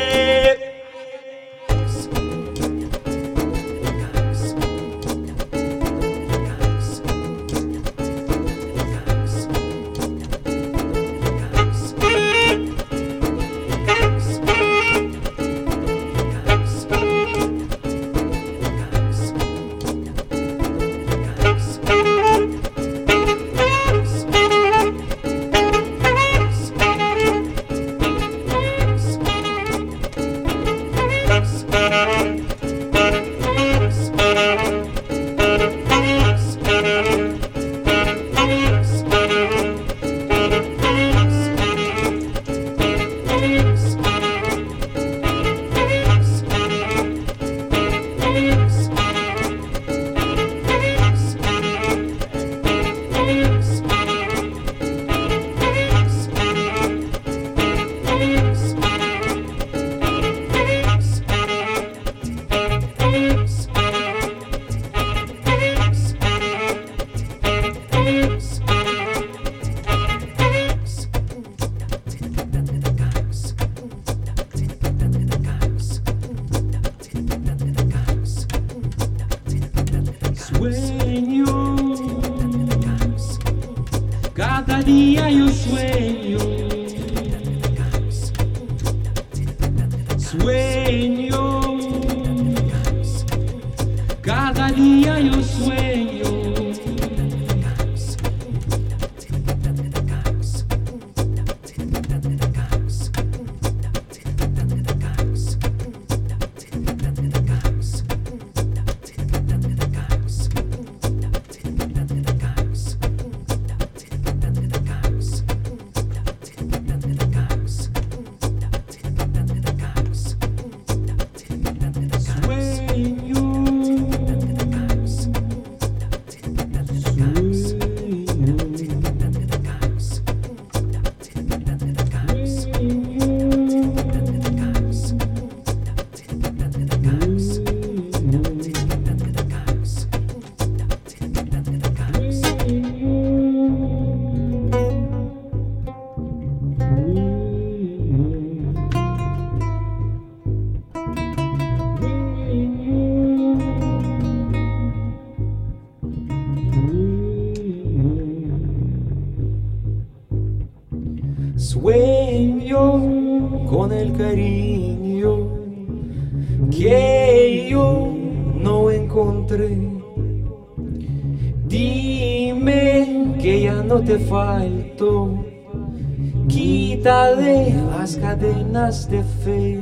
Cadenas de fe.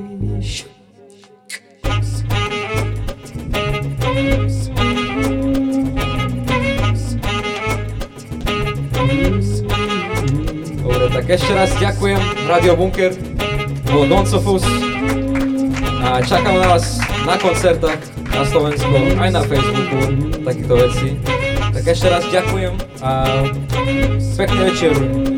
Dobre, tak ešte raz ďakujem Radio Bunker, bol Doncofus a čakám na vás na koncertách na Slovensku, aj na Facebooku, takéto veci. Tak ešte raz ďakujem a pekný večer.